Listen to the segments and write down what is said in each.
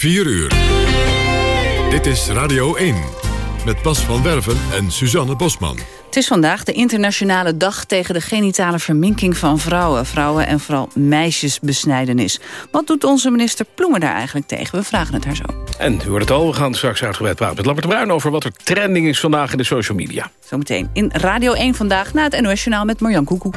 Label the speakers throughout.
Speaker 1: 4 uur. Dit is Radio 1. Met Bas van Werven en Suzanne Bosman.
Speaker 2: Het is vandaag de internationale dag tegen de genitale verminking van vrouwen. Vrouwen en vooral meisjesbesnijdenis. Wat doet onze minister Ploemen daar eigenlijk tegen? We vragen het haar zo.
Speaker 3: En u hoort het al, we gaan straks uitgebreid praten met Lambert Bruin... over wat er trending is vandaag in de social media.
Speaker 2: Zometeen in Radio 1 vandaag na het NOS Journaal met Marjan Koekoek.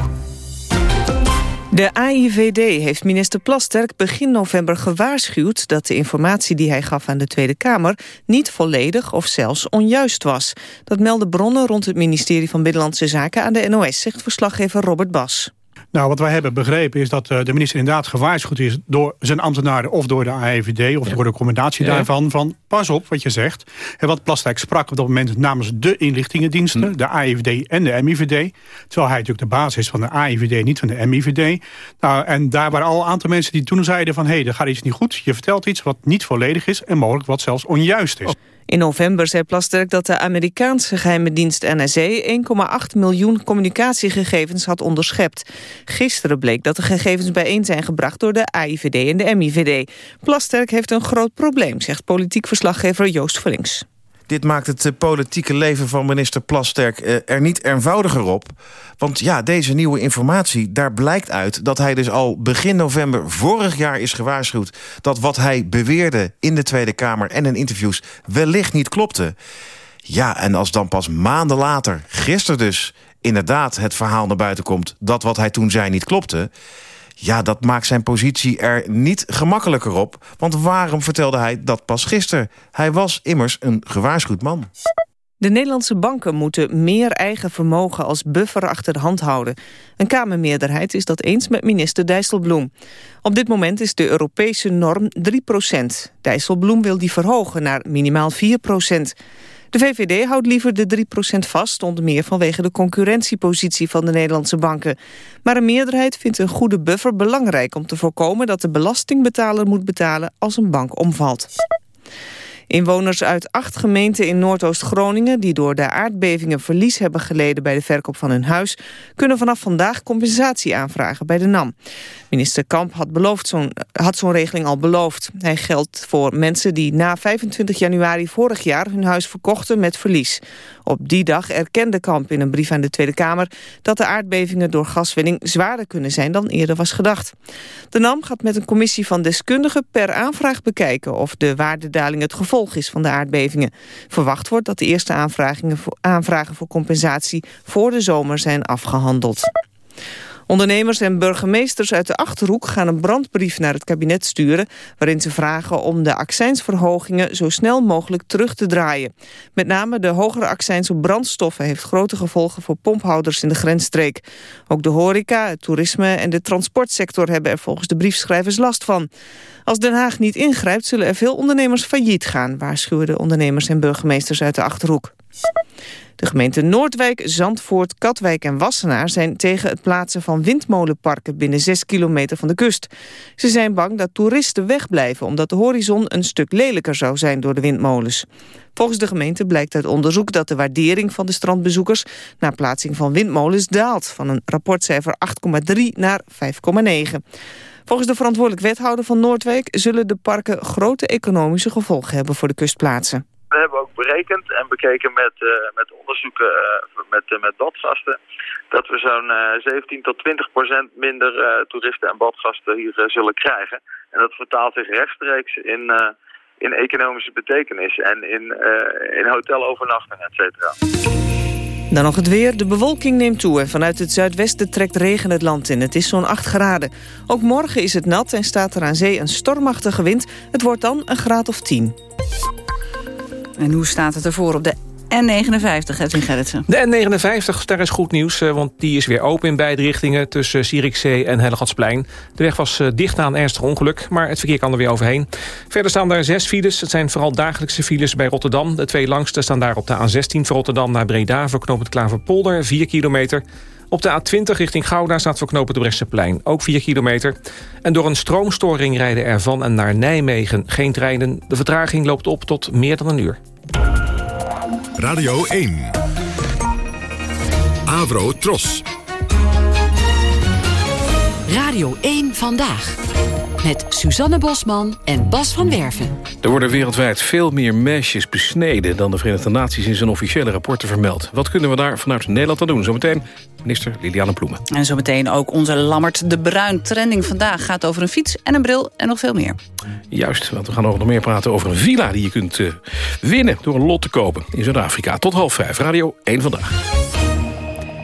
Speaker 4: De AIVD heeft minister Plasterk begin november gewaarschuwd... dat de informatie die hij gaf aan de Tweede Kamer... niet volledig of zelfs onjuist was. Dat melden bronnen rond het ministerie van Binnenlandse Zaken aan de NOS... zegt verslaggever Robert Bas.
Speaker 5: Nou, wat wij hebben begrepen is dat eh, de minister inderdaad gewaarschuwd is... door zijn ambtenaren of door de AIVD of door de commentatie daarvan... van pas op wat je zegt. En wat Plasterk sprak op dat moment namens de inlichtingendiensten... Hm. de AIVD en de MIVD. Terwijl hij natuurlijk de basis is van de AIVD, niet van de MIVD. Nou, en daar waren al een aantal mensen die toen zeiden van... hé, hey, er gaat iets niet goed. Je vertelt iets wat niet volledig is... en mogelijk wat zelfs onjuist is.
Speaker 4: In november zei Plasterk dat de Amerikaanse geheime dienst NSA 1,8 miljoen communicatiegegevens had onderschept. Gisteren bleek dat de gegevens bijeen zijn gebracht door de AIVD en de MIVD. Plasterk heeft een groot probleem, zegt politiek verslaggever Joost Vullings.
Speaker 6: Dit maakt het eh, politieke leven van minister Plasterk eh, er niet eenvoudiger op. Want ja, deze nieuwe informatie, daar blijkt uit... dat hij dus al begin november vorig jaar is gewaarschuwd... dat wat hij beweerde in de Tweede Kamer en in interviews... wellicht niet klopte. Ja, en als dan pas maanden later, gisteren dus... inderdaad het verhaal naar buiten komt... dat wat hij toen zei niet klopte... Ja, dat maakt zijn positie er niet gemakkelijker op. Want waarom vertelde hij dat pas gisteren? Hij was immers een gewaarschuwd man.
Speaker 4: De Nederlandse banken moeten meer eigen vermogen als buffer achter de hand houden. Een Kamermeerderheid is dat eens met minister Dijsselbloem. Op dit moment is de Europese norm 3% Dijsselbloem wil die verhogen naar minimaal 4 de VVD houdt liever de 3% vast, onder meer vanwege de concurrentiepositie van de Nederlandse banken. Maar een meerderheid vindt een goede buffer belangrijk om te voorkomen dat de belastingbetaler moet betalen als een bank omvalt. Inwoners uit acht gemeenten in Noordoost-Groningen... die door de aardbevingen verlies hebben geleden bij de verkoop van hun huis... kunnen vanaf vandaag compensatie aanvragen bij de NAM. Minister Kamp had, zo'n zo'n regeling al beloofd. Hij geldt voor mensen die na 25 januari vorig jaar... hun huis verkochten met verlies. Op die dag erkende Kamp in een brief aan de Tweede Kamer... dat de aardbevingen door gaswinning zwaarder kunnen zijn dan eerder was gedacht. De NAM gaat met een commissie van deskundigen per aanvraag bekijken... of de waardedaling het gevolg is van de aardbevingen. Verwacht wordt dat de eerste aanvragen voor compensatie voor de zomer zijn afgehandeld. Ondernemers en burgemeesters uit de Achterhoek gaan een brandbrief naar het kabinet sturen... waarin ze vragen om de accijnsverhogingen zo snel mogelijk terug te draaien. Met name de hogere accijns op brandstoffen heeft grote gevolgen voor pomphouders in de grensstreek. Ook de horeca, het toerisme en de transportsector hebben er volgens de briefschrijvers last van. Als Den Haag niet ingrijpt zullen er veel ondernemers failliet gaan... waarschuwen de ondernemers en burgemeesters uit de Achterhoek. De gemeenten Noordwijk, Zandvoort, Katwijk en Wassenaar zijn tegen het plaatsen van windmolenparken binnen 6 kilometer van de kust. Ze zijn bang dat toeristen wegblijven omdat de horizon een stuk lelijker zou zijn door de windmolens. Volgens de gemeente blijkt uit onderzoek dat de waardering van de strandbezoekers na plaatsing van windmolens daalt van een rapportcijfer 8,3 naar 5,9. Volgens de verantwoordelijk wethouder van Noordwijk zullen de parken grote economische gevolgen hebben voor de kustplaatsen.
Speaker 7: Berekend en bekeken met, uh, met onderzoeken uh, met, uh, met badgasten... dat we zo'n 17 tot 20 procent minder toeristen en badgasten hier zullen krijgen. En dat vertaalt zich rechtstreeks in, in economische betekenis en in, in hotelovernachting, et cetera.
Speaker 4: Dan nog het weer. De bewolking neemt toe en vanuit het zuidwesten trekt regen het land in. Het is zo'n 8 graden. Ook morgen is het nat en staat er aan zee een stormachtige wind. Het wordt dan een graad of 10.
Speaker 2: En hoe staat het ervoor op de N59, Edwin Gerritsen.
Speaker 3: De N59, daar is goed nieuws, eh, want die is weer open in beide richtingen... tussen Zierikzee en Hellegatsplein. De weg was eh, dicht een ernstig ongeluk, maar het verkeer kan er weer overheen. Verder staan daar zes files. Het zijn vooral dagelijkse files bij Rotterdam. De twee langste staan daar op de A16 van Rotterdam naar Breda... voor knooppunt Klaverpolder, 4 kilometer... Op de A20 richting Gouda staat voor knopen de ook 4 kilometer. En door een stroomstoring rijden er van en naar Nijmegen geen treinen. De vertraging loopt op tot meer dan een uur.
Speaker 1: Radio 1. Avro Tros.
Speaker 8: Radio 1 Vandaag. Met Suzanne Bosman en Bas van Werven.
Speaker 9: Er worden wereldwijd veel meer meisjes besneden... dan de Verenigde Naties in zijn officiële rapporten vermeldt. Wat kunnen we daar vanuit Nederland aan doen? Zometeen minister Liliane Ploemen.
Speaker 2: En zometeen ook onze Lammert de Bruin. Trending vandaag gaat over een fiets en een bril en nog veel meer.
Speaker 9: Juist, want we gaan nog meer praten over een villa... die je kunt uh, winnen door een lot te kopen in Zuid-Afrika. Tot half vijf, Radio 1 Vandaag.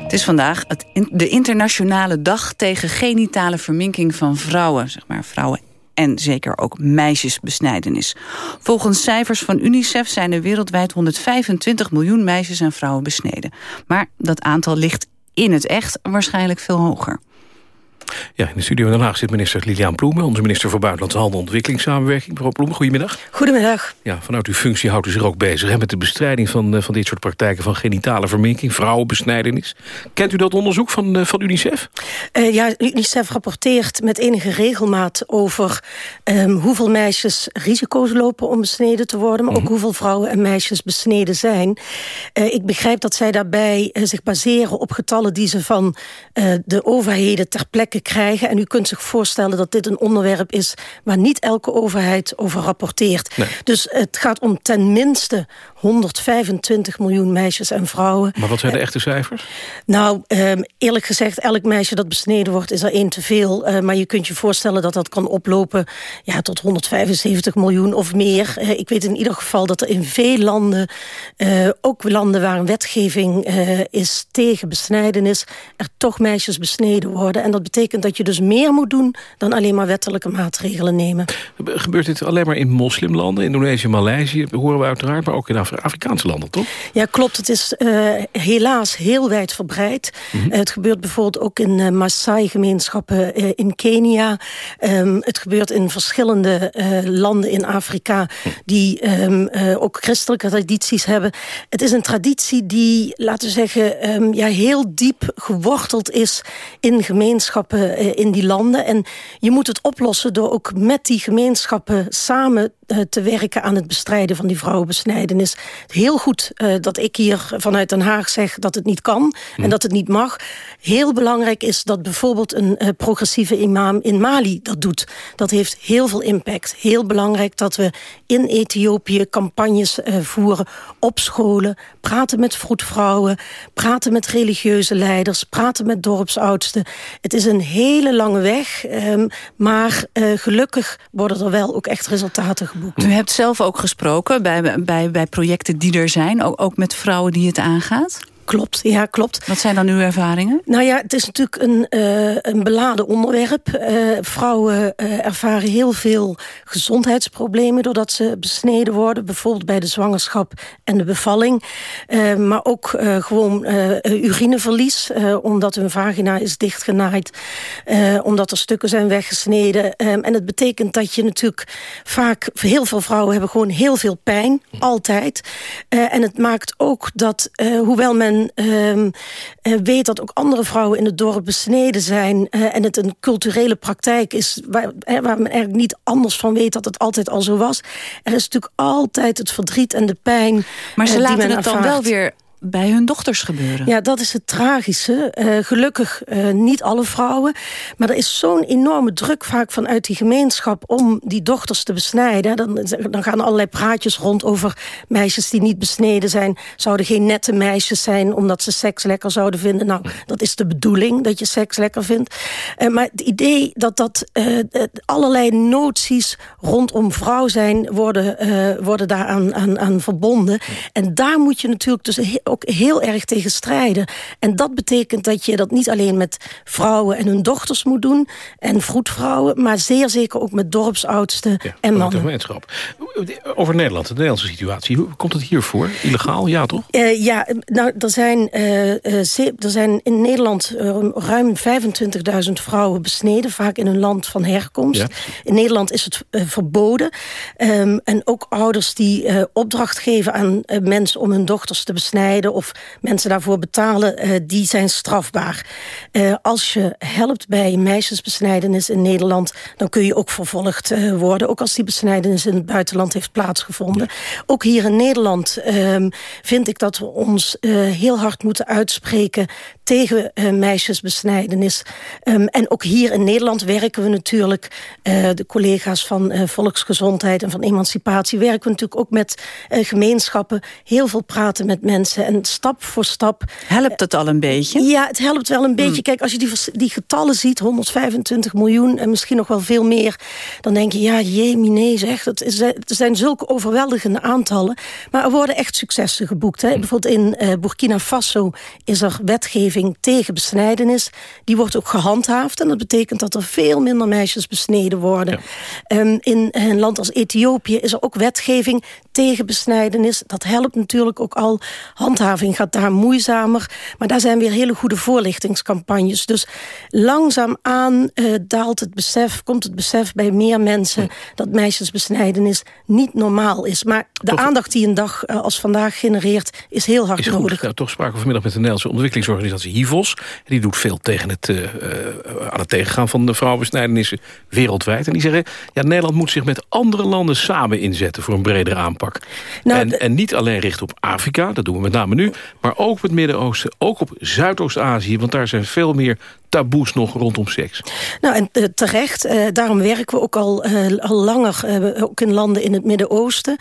Speaker 2: Het is vandaag het de internationale dag tegen genitale verminking van vrouwen. Zeg maar vrouwen en zeker ook meisjesbesnijdenis. Volgens cijfers van UNICEF zijn er wereldwijd 125 miljoen meisjes en vrouwen besneden. Maar dat aantal ligt in het echt waarschijnlijk veel hoger.
Speaker 9: Ja, in de studio in Den Haag zit minister Liliaan Ploemen... onze minister voor Buitenlandse Handel en Ontwikkelingssamenwerking. Mevrouw Ploemen, goedemiddag.
Speaker 10: Goedemiddag.
Speaker 9: Ja, vanuit uw functie houdt u zich ook bezig hè, met de bestrijding van, eh, van dit soort praktijken... van genitale verminking, vrouwenbesnijdenis. Kent u dat onderzoek van, eh, van UNICEF?
Speaker 10: Uh, ja, UNICEF rapporteert met enige regelmaat over um, hoeveel meisjes risico's lopen om besneden te worden... maar ook mhm. hoeveel vrouwen en meisjes besneden zijn. Uh, ik begrijp dat zij daarbij zich baseren op getallen die ze van de overheden ter plekke krijgen. En u kunt zich voorstellen dat dit een onderwerp is... waar niet elke overheid over rapporteert. Dus het gaat om ten minste 125 miljoen meisjes en vrouwen.
Speaker 9: Maar wat zijn de echte cijfers?
Speaker 10: Nou, ehm, eerlijk gezegd, elk meisje dat besneden wordt... is er één te veel. Uh, maar je kunt je voorstellen dat dat kan oplopen... Ja, tot 175 miljoen of meer. Uh, ik weet in ieder geval dat er in veel landen... Ook landen waar een wetgeving is tegen besnijdenis... er toch meisjes besneden worden. En dat betekent dat je dus meer moet doen... dan alleen maar wettelijke maatregelen nemen.
Speaker 9: Gebeurt dit alleen maar in moslimlanden? Indonesië, Maleisië horen we uiteraard... maar ook in Afrikaanse landen, toch?
Speaker 10: Ja, klopt. Het is uh, helaas heel wijdverbreid. Mm -hmm. uh, het gebeurt bijvoorbeeld ook in uh, Maasai-gemeenschappen in Kenia. Um, het gebeurt in verschillende landen in Afrika... die um, ook christelijke tradities hebben. Het is een traditie die, laten we zeggen... Um, ja, heel diep geworteld is in gemeenschappen in die landen. En je moet het oplossen door ook met die gemeenschappen samen te werken aan het bestrijden van die vrouwenbesnijdenis. Heel goed uh, dat ik hier vanuit Den Haag zeg dat het niet kan en hm. dat het niet mag. Heel belangrijk is dat bijvoorbeeld een progressieve imam in Mali dat doet. Dat heeft heel veel impact. Heel belangrijk dat we in Ethiopië campagnes voeren op scholen. Praten met vroedvrouwen, praten met religieuze leiders, praten met dorpsoudsten. Het is een hele lange weg, um, maar gelukkig worden er wel ook echt resultaten geboekt.
Speaker 2: U hebt zelf ook gesproken bij, bij, bij projecten die er zijn, ook, ook met vrouwen die het aangaat?
Speaker 10: Klopt, ja, klopt.
Speaker 2: Wat zijn dan uw ervaringen?
Speaker 10: Nou ja, het is natuurlijk een, uh, een beladen onderwerp. Uh, vrouwen uh, ervaren heel veel gezondheidsproblemen... doordat ze besneden worden, bijvoorbeeld bij de zwangerschap en de bevalling. maar ook gewoon urineverlies, omdat hun vagina is dichtgenaaid. omdat er stukken zijn weggesneden. en het betekent dat je natuurlijk vaak... heel veel vrouwen hebben gewoon heel veel pijn, altijd. en het maakt ook dat, hoewel men um, weet dat ook andere vrouwen in het dorp besneden zijn... Uh, en het een culturele praktijk is waar, waar men eigenlijk niet anders van weet... dat het altijd al zo was. Er is natuurlijk altijd het verdriet en de pijn
Speaker 2: Maar ze
Speaker 10: uh,
Speaker 2: laten
Speaker 10: het
Speaker 2: dan wel weer bij hun dochters gebeuren.
Speaker 10: Ja, dat is het tragische. Uh, gelukkig uh, niet alle vrouwen. Maar er is zo'n enorme druk vaak vanuit die gemeenschap... om die dochters te besnijden. Dan, dan gaan allerlei praatjes rond over meisjes die niet besneden zijn. Zouden geen nette meisjes zijn omdat ze seks lekker zouden vinden. Nou, dat is de bedoeling, dat je seks lekker vindt. Uh, maar het idee dat dat allerlei noties rondom vrouw zijn... worden, worden daaraan aan, aan verbonden. En daar moet je natuurlijk dus ook heel erg tegen strijden. En dat betekent dat je dat niet alleen met vrouwen en hun dochters moet doen... en vroedvrouwen, maar zeer zeker ook met dorpsoudsten ja, en mannen.
Speaker 9: Gemeenschap. Over Nederland, de Nederlandse situatie. Hoe komt het hier voor? Illegaal, ja toch?
Speaker 10: Uh, ja, nou, er zijn, uh, er zijn in Nederland ruim 25.000 vrouwen besneden... vaak in een land van herkomst. Ja. In Nederland is het verboden. Um, en ook ouders die opdracht geven aan mensen om hun dochters te besnijden of mensen daarvoor betalen, uh, die zijn strafbaar. Uh, als je helpt bij meisjesbesnijdenis in Nederland... dan kun je ook vervolgd uh, worden. Ook als die besnijdenis in het buitenland heeft plaatsgevonden. Ook hier in Nederland ehm, vind ik dat we ons heel hard moeten uitspreken tegen meisjesbesnijdenis. Um, en ook hier in Nederland werken we natuurlijk, de collega's van volksgezondheid en van emancipatie, werken we natuurlijk ook met gemeenschappen, heel veel praten met mensen en stap voor stap.
Speaker 2: Helpt het al een beetje?
Speaker 10: Ja, het helpt wel een beetje. Hmm. Kijk, als je die, die getallen ziet, 125 miljoen en misschien nog wel veel meer, dan denk je, ja, jemine zeg, het, zijn zulke overweldigende aantallen. Maar er worden echt successen geboekt. Hè. Bijvoorbeeld in uh, Burkina Faso is er wetgeving tegen besnijdenis. Die wordt ook gehandhaafd en dat betekent dat er veel minder meisjes besneden worden. Ehm, in een land als Ethiopië is er ook wetgeving tegen besnijdenis. Dat helpt natuurlijk ook al. Handhaving gaat daar moeizamer. Maar daar zijn weer hele goede voorlichtingscampagnes. Dus langzaamaan uh, daalt het besef, komt het besef bij meer mensen... Hm. dat meisjesbesnijdenis niet normaal is. Maar de aandacht die een dag uh, als vandaag genereert... is heel hard
Speaker 11: is
Speaker 10: nodig.
Speaker 11: Toch spraken we vanmiddag met de Nederlandse ontwikkelingsorganisatie HIVOS. Die doet veel tegen het, uh, aan het tegengaan van de vrouwenbesnijdenissen wereldwijd. En die zeggen, ja, Nederland moet zich met andere landen samen inzetten... voor een bredere aanpak. Nou, en, en niet alleen richten op Afrika, dat doen we met name nu... maar ook op het Midden-Oosten, ook op Zuidoost-Azië... want daar zijn veel meer taboes nog rondom seks.
Speaker 10: Nou, en uh, terecht. Uh, daarom werken we ook al, uh, al langer, ook in landen in het Midden-Oosten.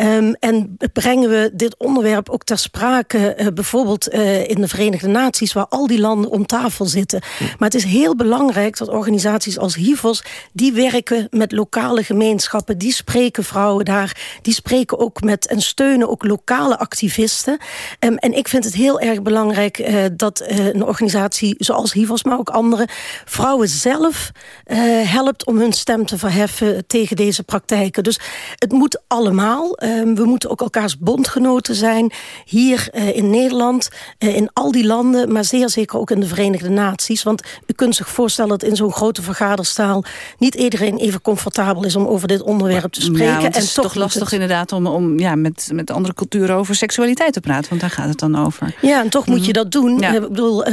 Speaker 10: Um, en brengen we dit onderwerp ook ter sprake, bijvoorbeeld in de Verenigde Naties, waar al die landen om tafel zitten. Hm. Maar het is heel belangrijk dat organisaties als HIVOS, die werken met lokale gemeenschappen, die spreken vrouwen daar, die spreken ook met en steunen ook lokale activisten. Um, en ik vind het heel erg belangrijk dat een organisatie zoals HIVOS maar ook andere vrouwen zelf uh, helpt om hun stem te verheffen tegen deze praktijken. Dus het moet allemaal. Uh, we moeten ook elkaars bondgenoten zijn. Hier in Nederland, in al die landen, maar zeer zeker ook in de Verenigde Naties. Want u kunt zich voorstellen dat in zo'n grote vergaderstaal niet iedereen even comfortabel is om over dit onderwerp te spreken. Ja,
Speaker 2: het is en toch, lastig het... inderdaad om, om ja, met, met andere culturen over seksualiteit te praten. Want daar gaat het dan over.
Speaker 10: Ja, en toch moet je mhm. dat doen. Ja. Ik bedoel,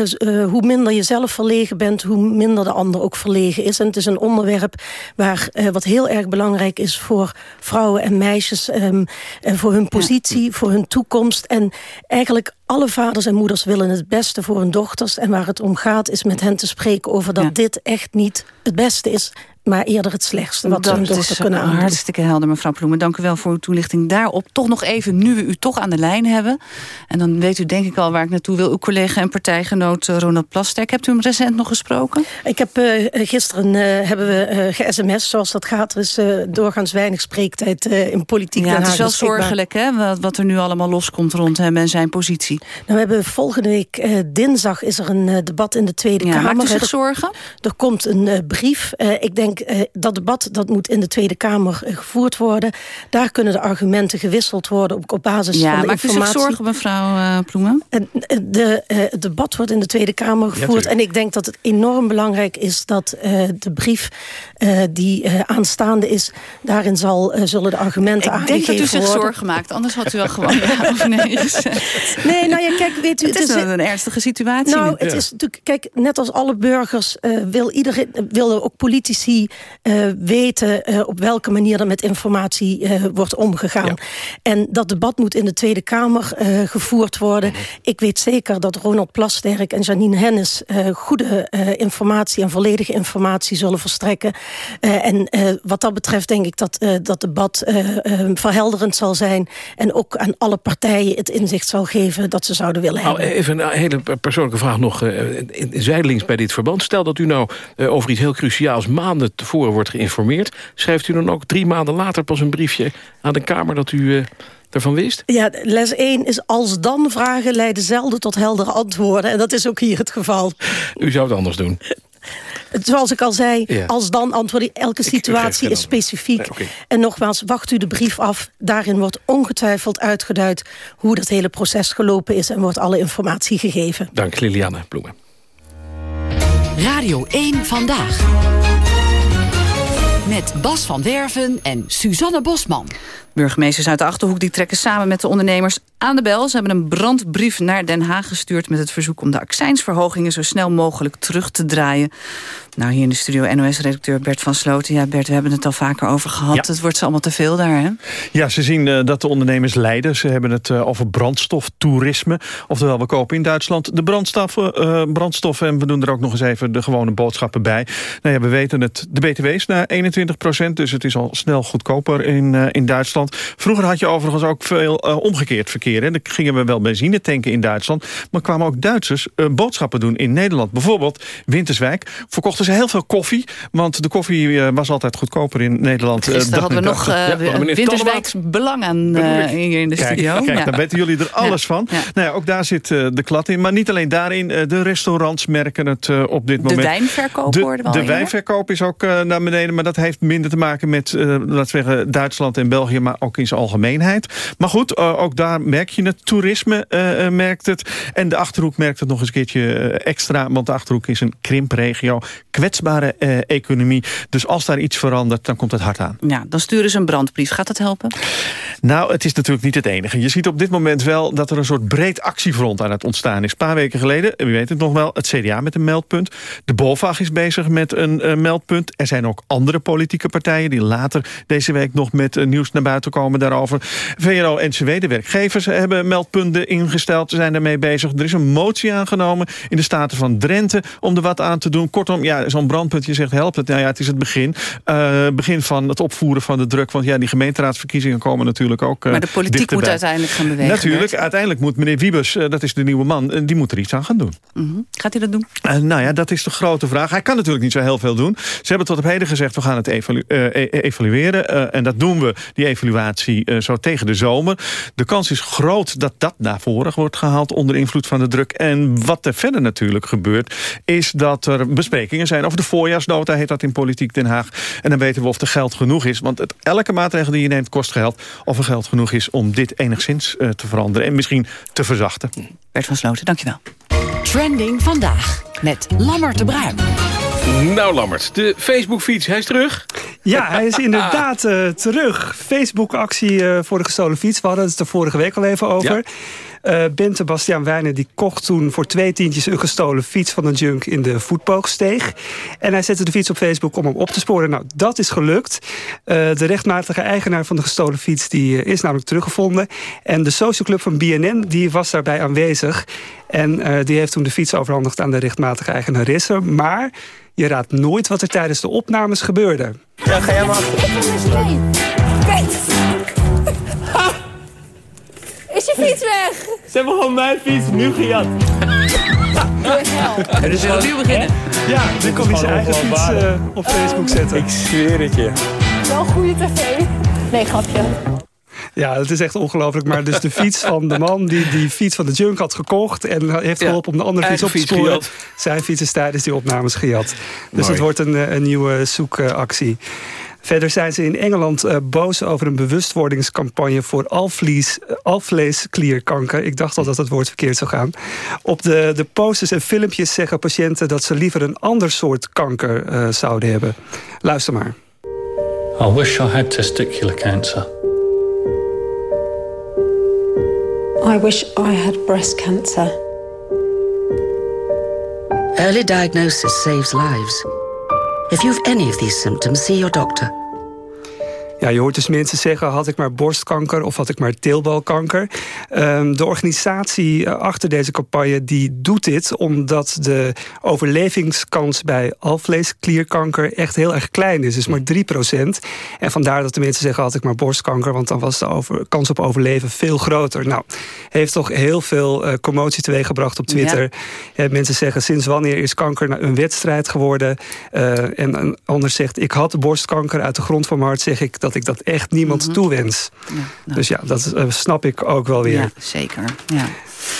Speaker 10: hoe minder je zelf verlegen bent, hoe minder de ander ook verlegen is. En het is een onderwerp waar, uh, wat heel erg belangrijk is voor vrouwen en meisjes. Um, voor hun positie, voor hun toekomst. En eigenlijk alle vaders en moeders willen het beste voor hun dochters. En waar het om gaat is met hen te spreken over dat dit echt niet het beste is maar eerder het slechtste wat dat ze is kunnen aandoen.
Speaker 2: hartstikke helder, mevrouw Ploemen. Dank u wel voor uw toelichting daarop. Toch nog even, nu we u toch aan de lijn hebben... en dan weet u denk ik al waar ik naartoe wil... uw collega en partijgenoot eh, Ronald Plasterk. Hebt u hem recent nog gesproken?
Speaker 10: Ik heb uh, gisteren uh, hebben we uh, ge-sms, zoals dat gaat. Er is doorgaans weinig spreektijd in politiek.
Speaker 2: Ja, het is wel zorgelijk hè, wat, wat, er nu allemaal loskomt rond hem en zijn positie.
Speaker 10: Nou, we hebben volgende week dinsdag is er een debat in de Tweede
Speaker 2: ja,
Speaker 10: Kamer.
Speaker 2: Maakt u zich zorgen?
Speaker 10: Er komt een brief. ik denk uh, dat debat dat moet in de Tweede Kamer uh, gevoerd worden. Daar kunnen de argumenten gewisseld worden op, op basis
Speaker 2: ja,
Speaker 10: van de
Speaker 2: informatie. Ja, maakt u zich zorgen, mevrouw uh, Ploemen?
Speaker 10: De, het debat wordt in de Tweede Kamer gevoerd. Ja, en ik denk dat het enorm belangrijk is dat de brief die aanstaande is... daarin zal, zullen de argumenten
Speaker 2: ik
Speaker 10: aangegeven
Speaker 2: worden. Ik denk dat u zich zorgen maakt. Anders had u wel gewoon ja of nee
Speaker 10: Nee, nou ja, kijk, weet u...
Speaker 2: Het, het is, een, een ernstige situatie.
Speaker 10: Nou, het is natuurlijk... Kijk, net als alle burgers wil iedereen... willen ook politici uh, weten uh, op welke manier er met informatie uh, wordt omgegaan. Ja. En dat debat moet in de Tweede Kamer gevoerd worden. Mm -hmm. Ik weet zeker dat Ronald Plasterk en Janine Hennis goede informatie en volledige informatie zullen verstrekken. en wat dat betreft denk ik dat dat debat verhelderend zal zijn en ook aan alle partijen het inzicht zal geven dat ze zouden willen
Speaker 11: nou,
Speaker 10: hebben.
Speaker 11: Even een hele persoonlijke vraag nog zijdelings bij dit verband. Stel dat u nou over iets heel cruciaals maanden tevoren wordt geïnformeerd. Schrijft u dan ook drie maanden later pas een briefje aan de Kamer dat u... Uh, ervan wist?
Speaker 10: Ja, les 1 is als dan vragen leiden zelden tot heldere antwoorden. En dat is ook hier het geval.
Speaker 11: U zou het anders doen?
Speaker 10: Zoals ik al zei, ja. als dan antwoord elke situatie is specifiek. Nee, okay. En nogmaals, wacht u de brief af. Daarin wordt ongetwijfeld uitgeduid hoe dat hele proces gelopen is... en wordt alle informatie gegeven.
Speaker 11: Dank Liliane Bloemen.
Speaker 8: Radio 1 Vandaag. Met Bas van Werven en Suzanne Bosman.
Speaker 2: Burgemeesters uit de Achterhoek die trekken samen met de ondernemers aan de bel. Ze hebben een brandbrief naar Den Haag gestuurd... met het verzoek om de accijnsverhogingen zo snel mogelijk terug te draaien. Nou, hier in de studio NOS-redacteur Bert van Sloten. Ja, Bert, we hebben het al vaker over gehad. Het wordt ze allemaal te veel daar, hè?
Speaker 12: Ja, ze zien uh, dat de ondernemers lijden. Ze hebben het uh, over brandstoftoerisme. Oftewel, we kopen in Duitsland de brandstoffen, uh, brandstoffen... en we doen er ook nog eens even de gewone boodschappen bij. Nou ja, we weten het, de BTW is naar 21 procent... dus het is al snel goedkoper in, in Duitsland. Vroeger had je overigens ook veel omgekeerd verkeer. Hè. Dan gingen we wel benzine tanken in Duitsland... maar kwamen ook Duitsers boodschappen doen in Nederland. Bijvoorbeeld Winterswijk verkochten ze heel veel koffie. Want de koffie eh, was altijd goedkoper in Nederland.
Speaker 2: Gisteren eh, hadden we nog uh, Winterswijks belang aan hier in de studio.
Speaker 12: Kijk, ja. dan weten jullie er alles van. Nou ja, ook daar zit de klad in. Maar niet alleen daarin. de restaurants merken het op dit moment.
Speaker 2: De wijnverkoop
Speaker 12: de, De wijnverkoop is ook naar beneden. Maar dat heeft minder te maken met laten we zeggen, Duitsland en België. Maar ook in zijn algemeenheid. Maar goed, ook daar merk je het. Toerisme merkt het. En de Achterhoek merkt het nog eens een keertje extra. Want de Achterhoek is een krimpregio kwetsbare eh, economie. Dus als daar iets verandert, dan komt het hard aan.
Speaker 2: Ja, dan sturen ze een brandbrief. Gaat dat helpen?
Speaker 12: Nou, het is natuurlijk niet het enige. Je ziet op dit moment wel dat er een soort breed actiefront aan het ontstaan is. Een paar weken geleden, u weet het nog wel, het CDA met een meldpunt. De BOVAG is bezig met een uh, meldpunt. Er zijn ook andere politieke partijen die later deze week nog met uh, nieuws naar buiten komen daarover. VNO-NCW, de werkgevers, hebben meldpunten ingesteld. Ze zijn daarmee bezig. Er is een motie aangenomen in de Staten van Drenthe om er wat aan te doen. Kortom, ja, zo'n brandpunt, je zegt helpt het. Nou ja, het is het begin. Uh, begin van het opvoeren van de druk. Want ja, die gemeenteraadsverkiezingen komen natuurlijk ook uh,
Speaker 2: Maar de politiek moet uiteindelijk gaan bewegen.
Speaker 12: Natuurlijk, uiteindelijk moet meneer Wiebes, uh, dat is de nieuwe man... die moet er iets aan gaan doen.
Speaker 2: Mm -hmm. Gaat hij dat doen?
Speaker 12: nou ja, dat is de grote vraag. Hij kan natuurlijk niet zo heel veel doen. Ze hebben tot op heden gezegd, we gaan het evalu e evalueren. en dat doen we, die evaluatie, zo tegen de zomer. De kans is groot dat dat naar voren wordt gehaald... onder invloed van de druk. En wat er verder natuurlijk gebeurt... is dat er besprekingen zijn over de voorjaarsnota, heet dat in Politiek Den Haag. En dan weten we of er geld genoeg is. Want het, elke maatregel die je neemt kost geld. Of er geld genoeg is om dit enigszins uh, te veranderen. En misschien te verzachten.
Speaker 2: Bert van Sloten, dankjewel.
Speaker 8: Trending vandaag met Lammert de Bruin.
Speaker 11: Nou Lammert, de Facebook-fiets, hij is terug.
Speaker 13: Ja, hij is inderdaad uh, terug. Facebook-actie uh, voor de gestolen fiets. We hadden het er vorige week al even over. Ja. Uh, Bente Bastiaan Wijner die kocht toen voor twee tientjes een gestolen fiets van een junk in de voetboogsteeg. En hij zette de fiets op Facebook om hem op te sporen. Nou, dat is gelukt. Uh, de rechtmatige eigenaar van de gestolen fiets die, uh, is namelijk teruggevonden. En de socialclub van BNN die was daarbij aanwezig. En die heeft toen de fiets overhandigd aan de rechtmatige eigenaresse. Maar je raadt nooit wat er tijdens de opnames gebeurde.
Speaker 14: Ja, ga jij maar. Fiets weg?
Speaker 15: Ze hebben gewoon mijn fiets nu gejat.
Speaker 2: En dus we opnieuw beginnen.
Speaker 13: Ja, nu kan hij zijn eigen fiets uh, op Facebook zetten.
Speaker 15: Ik zweer het je.
Speaker 14: Wel goede tv. Nee, grapje.
Speaker 13: Ja, het is echt ongelooflijk. Maar dus de fiets van de man die die fiets van de junk had gekocht... en heeft geholpen om de andere fiets op te sporen. Zijn fiets is tijdens die opnames gejat. Dus Mooi. het wordt een, een nieuwe zoekactie. Verder zijn ze in Engeland uh, boos over een bewustwordingscampagne voor alvlees, uh, alvleesklierkanker. Ik dacht al dat het woord verkeerd zou gaan. Op de, de posters en filmpjes zeggen patiënten dat ze liever een ander soort kanker uh, zouden hebben. Luister maar.
Speaker 16: I wish I had testicular cancer.
Speaker 17: I wish I had breast cancer.
Speaker 18: Early diagnosis saves lives. If you have any of these symptoms, see your doctor.
Speaker 13: Ja, je hoort dus mensen zeggen, had ik maar borstkanker of had ik maar teelbalkanker. Um, de organisatie achter deze campagne die doet dit omdat de overlevingskans bij alvleesklierkanker echt heel erg klein is. Dus maar 3% En vandaar dat de mensen zeggen, had ik maar borstkanker, want dan was de over, kans op overleven veel groter. Nou, heeft toch heel veel uh, commotie teweeggebracht op Twitter. Ja. Mensen zeggen, sinds wanneer is kanker nou een wedstrijd geworden? Uh, en een ander zegt, ik had borstkanker uit de grond van mijn hart, zeg ik dat ik dat echt niemand mm -hmm. toewens. Ja, nou. Dus ja, dat uh, snap ik ook wel weer.
Speaker 2: Ja, zeker. Ja.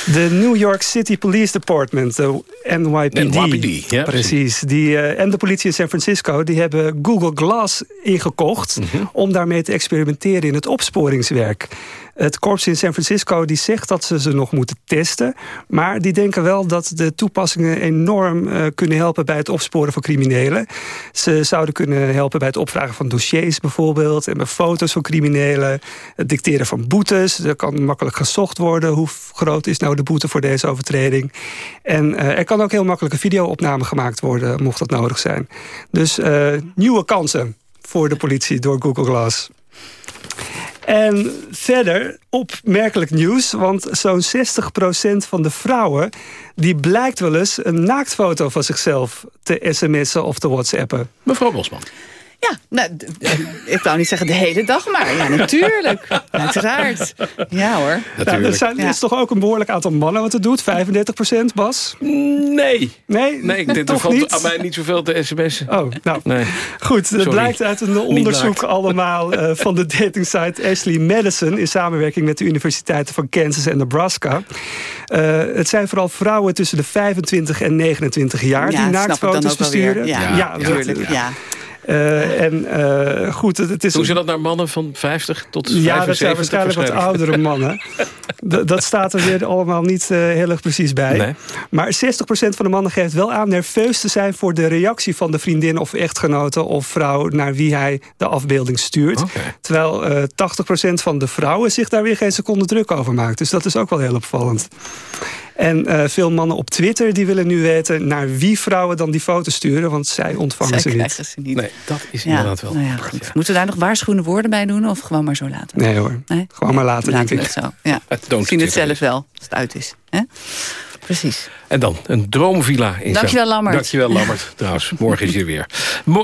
Speaker 13: De New York City Police Department, de NYPD.
Speaker 11: NYPD, ja,
Speaker 13: precies. Die, eh, en de politie in San Francisco die hebben Google Glass ingekocht...
Speaker 11: Mhm.
Speaker 13: om daarmee te experimenteren in het opsporingswerk. Het korps in San Francisco die zegt dat ze ze nog moeten testen. Maar die denken wel dat de toepassingen enorm uh, kunnen helpen... bij het opsporen van criminelen. Ze zouden kunnen helpen bij het opvragen van dossiers bijvoorbeeld... en bij foto's van criminelen. Het dicteren van boetes. Er kan makkelijk gezocht worden. Hoe groot is nou de boete voor deze overtreding? En uh, er kan ook heel makkelijk een videoopname gemaakt worden... mocht dat nodig zijn. Dus uh, nieuwe kansen voor de politie door Google Glass. En verder opmerkelijk nieuws, want zo'n 60% van de vrouwen... die blijkt wel eens een naaktfoto van zichzelf te sms'en of te whatsappen.
Speaker 11: Mevrouw Bosman.
Speaker 2: Ja, nou, ik wou niet zeggen de hele dag, maar ja, natuurlijk. Uiteraard. Ja hoor.
Speaker 13: Nou, er, zijn, is toch ook een behoorlijk aantal mannen wat het doet? 35% Bas?
Speaker 11: Nee.
Speaker 13: Nee?
Speaker 11: Nee, ik denk
Speaker 13: toch
Speaker 11: er
Speaker 13: niet?
Speaker 11: aan mij niet zoveel te sms'en.
Speaker 13: Oh, nou.
Speaker 11: Nee.
Speaker 13: Goed, dat
Speaker 11: Sorry.
Speaker 13: blijkt uit een onderzoek allemaal uh, van de datingsite Ashley Madison... in samenwerking met de universiteiten van Kansas en Nebraska. Uh, het zijn vooral vrouwen tussen de 25 en 29 jaar...
Speaker 2: Ja,
Speaker 13: die naaktfoto's
Speaker 2: weer. Ja,
Speaker 11: Ja,
Speaker 2: natuurlijk. Ja.
Speaker 13: Uh, en uh, goed, het, is...
Speaker 11: Doen ze dat naar mannen van 50 tot 75?
Speaker 13: Ja, dat zijn waarschijnlijk wat oudere mannen. Dat staat er weer allemaal niet uh, heel erg precies bij.
Speaker 11: Nee.
Speaker 13: Maar 60% van de mannen geeft wel aan nerveus te zijn... voor de reactie van de vriendin of echtgenote of vrouw... naar wie hij de afbeelding stuurt.
Speaker 11: Okay.
Speaker 13: Terwijl 80% van de vrouwen zich daar weer geen seconde druk over maakt. Dus dat is ook wel heel opvallend. En uh, veel mannen op Twitter die willen nu weten... naar wie vrouwen dan die foto's sturen, want zij ontvangen
Speaker 2: zij
Speaker 13: ze, niet.
Speaker 2: ze niet.
Speaker 11: Nee, dat is
Speaker 2: ja,
Speaker 11: inderdaad wel
Speaker 2: nou ja, goed.
Speaker 11: ja.
Speaker 2: Moeten we daar nog waarschuwende woorden bij doen of gewoon maar zo laten?
Speaker 13: Nee hoor,
Speaker 2: Nee?
Speaker 13: gewoon maar laten,
Speaker 2: Laten
Speaker 13: denk
Speaker 2: we
Speaker 13: ik.
Speaker 2: het zo. Ja. Het
Speaker 11: Twitter
Speaker 2: zelf wel, als het uit is. Hè? Precies.
Speaker 11: En dan een droomvilla in
Speaker 2: Dankjewel, Lammert.
Speaker 11: Dankjewel, Lammert. Trouwens, morgen is er weer.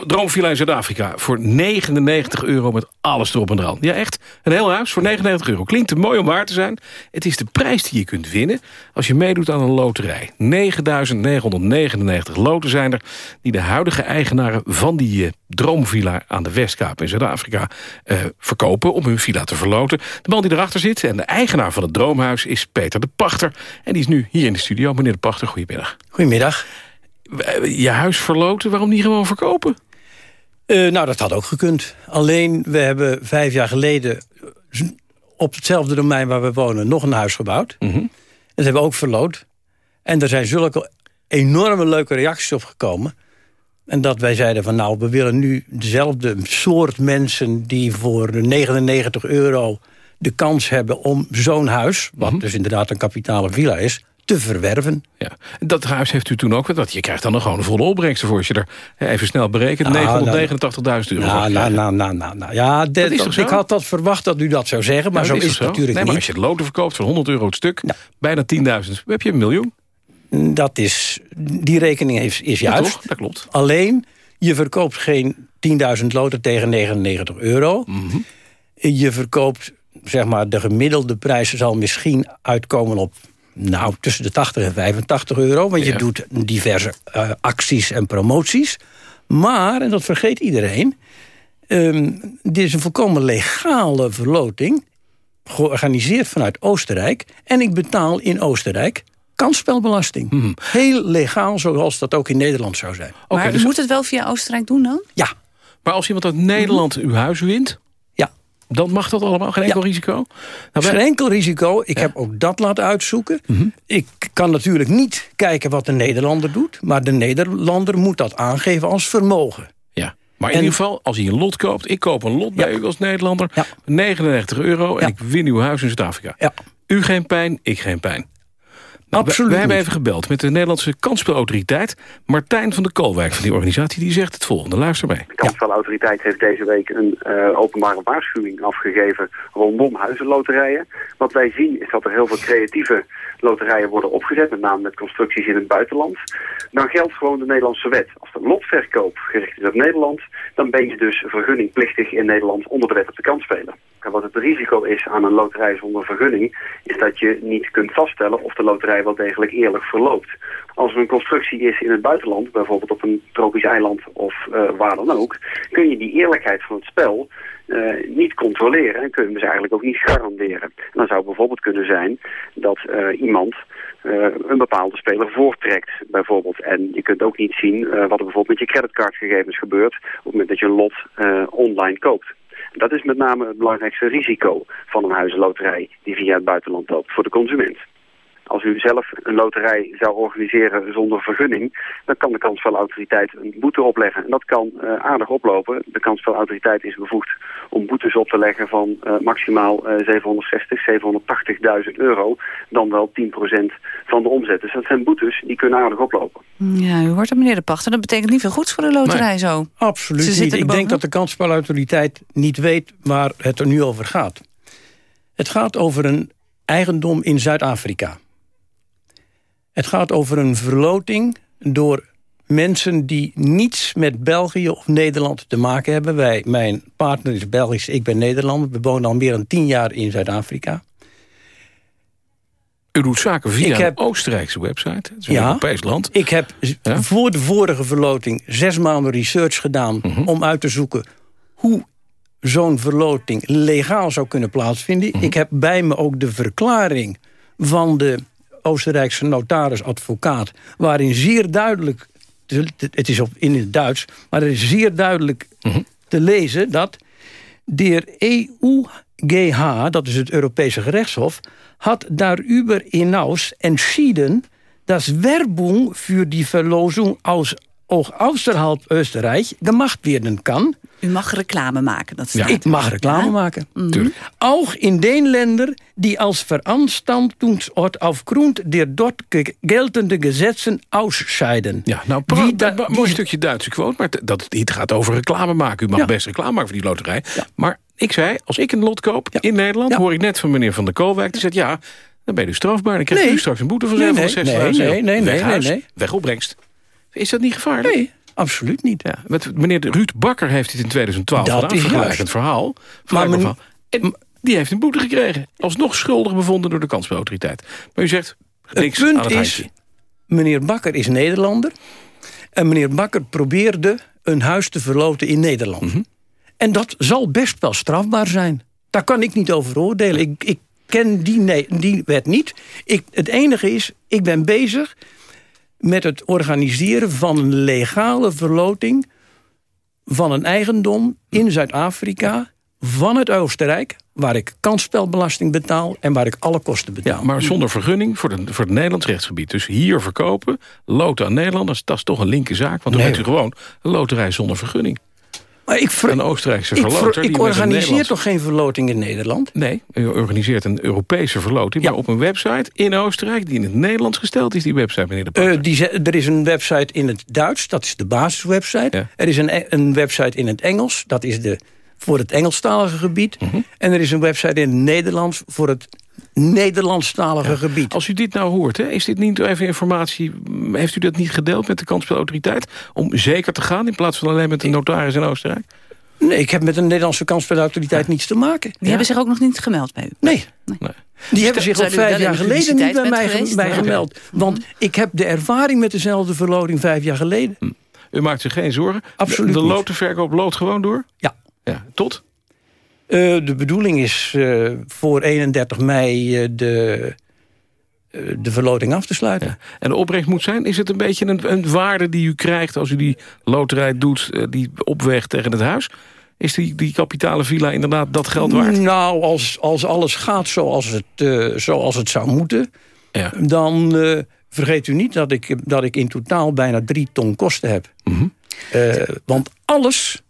Speaker 11: Droomvilla in Zuid-Afrika voor 99 euro met alles erop en eraan. Ja, echt. Een heel huis voor 99 euro. Klinkt te mooi om waar te zijn. Het is de prijs die je kunt winnen als je meedoet aan een loterij. 9.999 loten zijn er die de huidige eigenaren van die uh, droomvilla aan de Westkaap in Zuid-Afrika uh, verkopen om hun villa te verloten. De man die erachter zit en de eigenaar van het droomhuis is Peter de Pachter. En die is nu hier in de studio. Meneer de Pachter, goedemiddag.
Speaker 19: Goedemiddag.
Speaker 11: Je huis verloten, waarom niet gewoon verkopen?
Speaker 19: Uh, nou, dat had ook gekund. Alleen, we hebben vijf jaar geleden op hetzelfde domein waar we wonen nog een huis gebouwd.
Speaker 11: Mm -hmm.
Speaker 19: Dat hebben we ook verloot. En er zijn zulke enorme leuke reacties op gekomen. En dat wij zeiden van nou, we willen nu dezelfde soort mensen... die voor de 99 euro de kans hebben om zo'n huis... wat mm -hmm. dus inderdaad een kapitale villa is te verwerven.
Speaker 11: Ja. Dat huis heeft u toen ook, want je krijgt dan nog gewoon een volle opbrengst voor als je er even snel berekent,
Speaker 19: Nou,
Speaker 11: 989.000 euro.
Speaker 19: Nou, nou, nou, nou, nou, nou. Ja,
Speaker 11: Dat is toch zo?
Speaker 19: ik had dat verwacht dat u dat zou zeggen, maar zo is het
Speaker 11: toch
Speaker 19: natuurlijk
Speaker 11: nee, maar
Speaker 19: niet.
Speaker 11: als je het loten verkoopt voor 100 euro het stuk, bijna 10.000, heb je een miljoen.
Speaker 19: Dat is, die rekening is, is
Speaker 11: Ja,
Speaker 19: juist.
Speaker 11: toch? Dat klopt.
Speaker 19: Alleen, je verkoopt geen 10.000 loten tegen 99 euro.
Speaker 11: Mhm.
Speaker 19: Je verkoopt, zeg maar, de gemiddelde prijs zal misschien uitkomen op... Nou, tussen de 80 en 85 euro. Want je doet diverse eh, acties en promoties. Maar, en dat vergeet iedereen... ehm, dit is een volkomen legale verloting... georganiseerd vanuit Oostenrijk. En ik betaal in Oostenrijk kansspelbelasting.
Speaker 11: Mhm.
Speaker 19: Heel legaal, zoals dat ook in Nederland zou zijn.
Speaker 11: Oké,
Speaker 2: maar
Speaker 11: dus-
Speaker 2: moet het wel via Oostenrijk doen dan?
Speaker 19: Ja.
Speaker 11: Maar als iemand uit Nederland uw huis wint. Dan mag dat allemaal, geen enkel risico? Nou,
Speaker 19: Geen
Speaker 11: wij-
Speaker 19: enkel risico. Ik heb ook dat laten uitzoeken.
Speaker 11: Mhm.
Speaker 19: Ik kan natuurlijk niet kijken wat de Nederlander doet. Maar de Nederlander moet dat aangeven als vermogen.
Speaker 11: Ja. Maar in
Speaker 19: En-
Speaker 11: ieder geval, als hij een lot koopt... ik koop een lot bij u als Nederlander, 99 euro... en ik win uw huis in Zuid-Afrika.
Speaker 19: Ja.
Speaker 11: U geen pijn, ik geen pijn. Nou, we-
Speaker 19: Absoluut
Speaker 11: We, hebben even gebeld met de Nederlandse kansspelautoriteit. Martijn van de Koolwijk van die organisatie die zegt het volgende. Luister mee.
Speaker 20: De kansspelautoriteit heeft deze week een eh, openbare waarschuwing afgegeven rondom huizenloterijen. Wat wij zien is dat er heel veel creatieve loterijen worden opgezet, met name met constructies in het buitenland. Dan geldt gewoon de Nederlandse wet. Als de lotverkoop gericht is op Nederland, dan ben je dus vergunningplichtig in Nederland onder de wet op de kansspelen. En wat het risico is aan een loterij zonder vergunning, is dat je niet kunt vaststellen of de loterij wel degelijk eerlijk verloopt. Als er een constructie is in het buitenland, bijvoorbeeld op een tropisch eiland of eh, waar dan ook, kun je die eerlijkheid van het spel eh, niet controleren en kunnen ze eigenlijk ook niet garanderen. En dan zou bijvoorbeeld kunnen zijn dat uh, iemand een bepaalde speler voortrekt, bijvoorbeeld. En je kunt ook niet zien wat er bijvoorbeeld met je creditcardgegevens gebeurt op het moment dat je een lot online koopt. Dat is met name het belangrijkste risico van een huizenloterij die via het buitenland loopt voor de consument. Als u zelf een loterij zou organiseren zonder vergunning, dan kan de kansspelautoriteit een boete opleggen. En dat kan uh, aardig oplopen. De kansspelautoriteit is bevoegd om boetes op te leggen van uh, maximaal uh, 760, 780.000 euro. Dan wel 10% van de omzet. Dus dat zijn boetes die kunnen aardig oplopen.
Speaker 2: Ja, u hoort het meneer De Pachter. Dat betekent niet veel goeds voor de loterij
Speaker 19: nee,
Speaker 2: zo.
Speaker 19: Absoluut niet. Ik denk dat de kansspelautoriteit niet weet waar het er nu over gaat. Het gaat over een eigendom in Zuid-Afrika. Het gaat over een verloting door mensen die niets met België of Nederland te maken hebben. Wij, mijn partner is Belgisch, ik ben Nederlander. We wonen al meer dan tien jaar in Zuid-Afrika.
Speaker 11: U doet zaken via heb, een Oostenrijkse website. Het is een
Speaker 19: ja,
Speaker 11: Europees land.
Speaker 19: Ik heb ja? voor de vorige verloting zes maanden research gedaan...
Speaker 11: Mhm.
Speaker 19: Om uit te zoeken hoe zo'n verloting legaal zou kunnen plaatsvinden.
Speaker 11: Mhm.
Speaker 19: Ik heb bij me ook de verklaring van de Oostenrijkse notaris-advocaat... waarin zeer duidelijk, het is op, in het Duits... maar er is zeer duidelijk
Speaker 11: Mhm.
Speaker 19: te lezen dat de EUGH... dat is het Europese gerechtshof... had daarüber hinaus entschieden... dat Werbung für die Verlosung aus, auch außerhalb Österreich gemacht werden kann...
Speaker 2: U mag reclame maken. Dat
Speaker 19: ja. Ik mag reclame
Speaker 2: ja?
Speaker 19: maken.
Speaker 2: Mm.
Speaker 19: Auch in den Ländern, die als Veranstaltungsort aufgrund der dort geltende Gesetzen ausscheiden.
Speaker 11: Ja, nou, die, da, mooi stukje Duitse quote, maar dat, het gaat over reclame maken. U mag ja. best reclame maken voor die loterij. Ja. Maar ik zei, als ik een lot koop in Nederland... hoor ik net van meneer Van der Koolwijk, die zegt... ja, dan ben je dus strafbaar. Dan krijg je nee. straks een boete van 760.000
Speaker 19: nee, nee, nee, nee, nee, nee, nee.
Speaker 11: Wegopbrengst. Is dat niet gevaarlijk?
Speaker 19: Nee. Absoluut niet.
Speaker 11: Ja, met meneer Ruud Bakker heeft dit in 2012
Speaker 19: dat
Speaker 11: gedaan.
Speaker 19: Is
Speaker 11: vergelijkend verhaal. Maar men, verhaal. En die heeft een boete gekregen. Alsnog schuldig bevonden door de kansspelautoriteit. Maar u zegt, niks
Speaker 19: het punt
Speaker 11: aan het
Speaker 19: is, meneer Bakker is Nederlander. En meneer Bakker probeerde een huis te verloten in Nederland.
Speaker 11: Mm -hmm.
Speaker 19: En dat zal best wel strafbaar zijn. Daar kan ik niet over oordelen. Ik, ik ken die, nee, die wet niet. Ik, het enige is, ik ben bezig met het organiseren van een legale verloting... van een eigendom in Zuid-Afrika van het Oostenrijk... waar ik kansspelbelasting betaal en waar ik alle kosten betaal.
Speaker 11: Ja, maar zonder vergunning voor, de, voor het Nederlands rechtsgebied. Dus hier verkopen, loten aan Nederlanders... dat is toch een linker zaak, want dan nee. bent u gewoon een loterij zonder vergunning.
Speaker 19: Maar ik
Speaker 11: een Oostenrijkse
Speaker 19: ik
Speaker 11: verloter.
Speaker 19: Ik organiseer toch geen verloting in Nederland?
Speaker 11: Nee, u organiseert een Europese verloting. Ja. Maar op een website in Oostenrijk die in het Nederlands gesteld is, die website, meneer de
Speaker 19: uh, die, Er is een website in het Duits, dat is de basiswebsite. Ja. Er is een, een website in het Engels, dat is de, voor het Engelstalige gebied.
Speaker 11: Mm -hmm.
Speaker 19: En er is een website in het Nederlands voor het Nederlandstalige ja. gebied.
Speaker 11: Als u dit nou hoort, hè, is dit niet even informatie... heeft u dat niet gedeeld met de kansspelautoriteit... om zeker te gaan in plaats van alleen met de notaris in Oostenrijk?
Speaker 19: Nee, ik heb met een Nederlandse kansspelautoriteit ja. niets te maken.
Speaker 2: Die ja. hebben zich ook nog niet gemeld bij u?
Speaker 19: Nee. nee. nee. Die hebben zich al vijf jaar geleden niet bij mij geweest? bij gemeld. Want ik heb de ervaring met dezelfde verloting vijf jaar geleden.
Speaker 11: Hm. U maakt zich geen zorgen?
Speaker 19: Absoluut
Speaker 11: De, de lotenverkoop loopt gewoon door?
Speaker 19: Ja.
Speaker 11: ja. Tot?
Speaker 19: Uh, de bedoeling is uh, voor 31 mei uh, de, de verloting af te sluiten.
Speaker 11: Ja. En de opbrengst moet zijn, is het een beetje een, een waarde die u krijgt... als u die loterij doet, die opweegt tegen het huis? Is die, die kapitale villa inderdaad dat geld waard?
Speaker 19: Nou, als, als alles gaat zoals het, zoals het zou moeten...
Speaker 11: Ja.
Speaker 19: dan vergeet u niet dat ik, dat ik in totaal bijna drie ton kosten heb.
Speaker 11: Mm -hmm.
Speaker 19: want alles...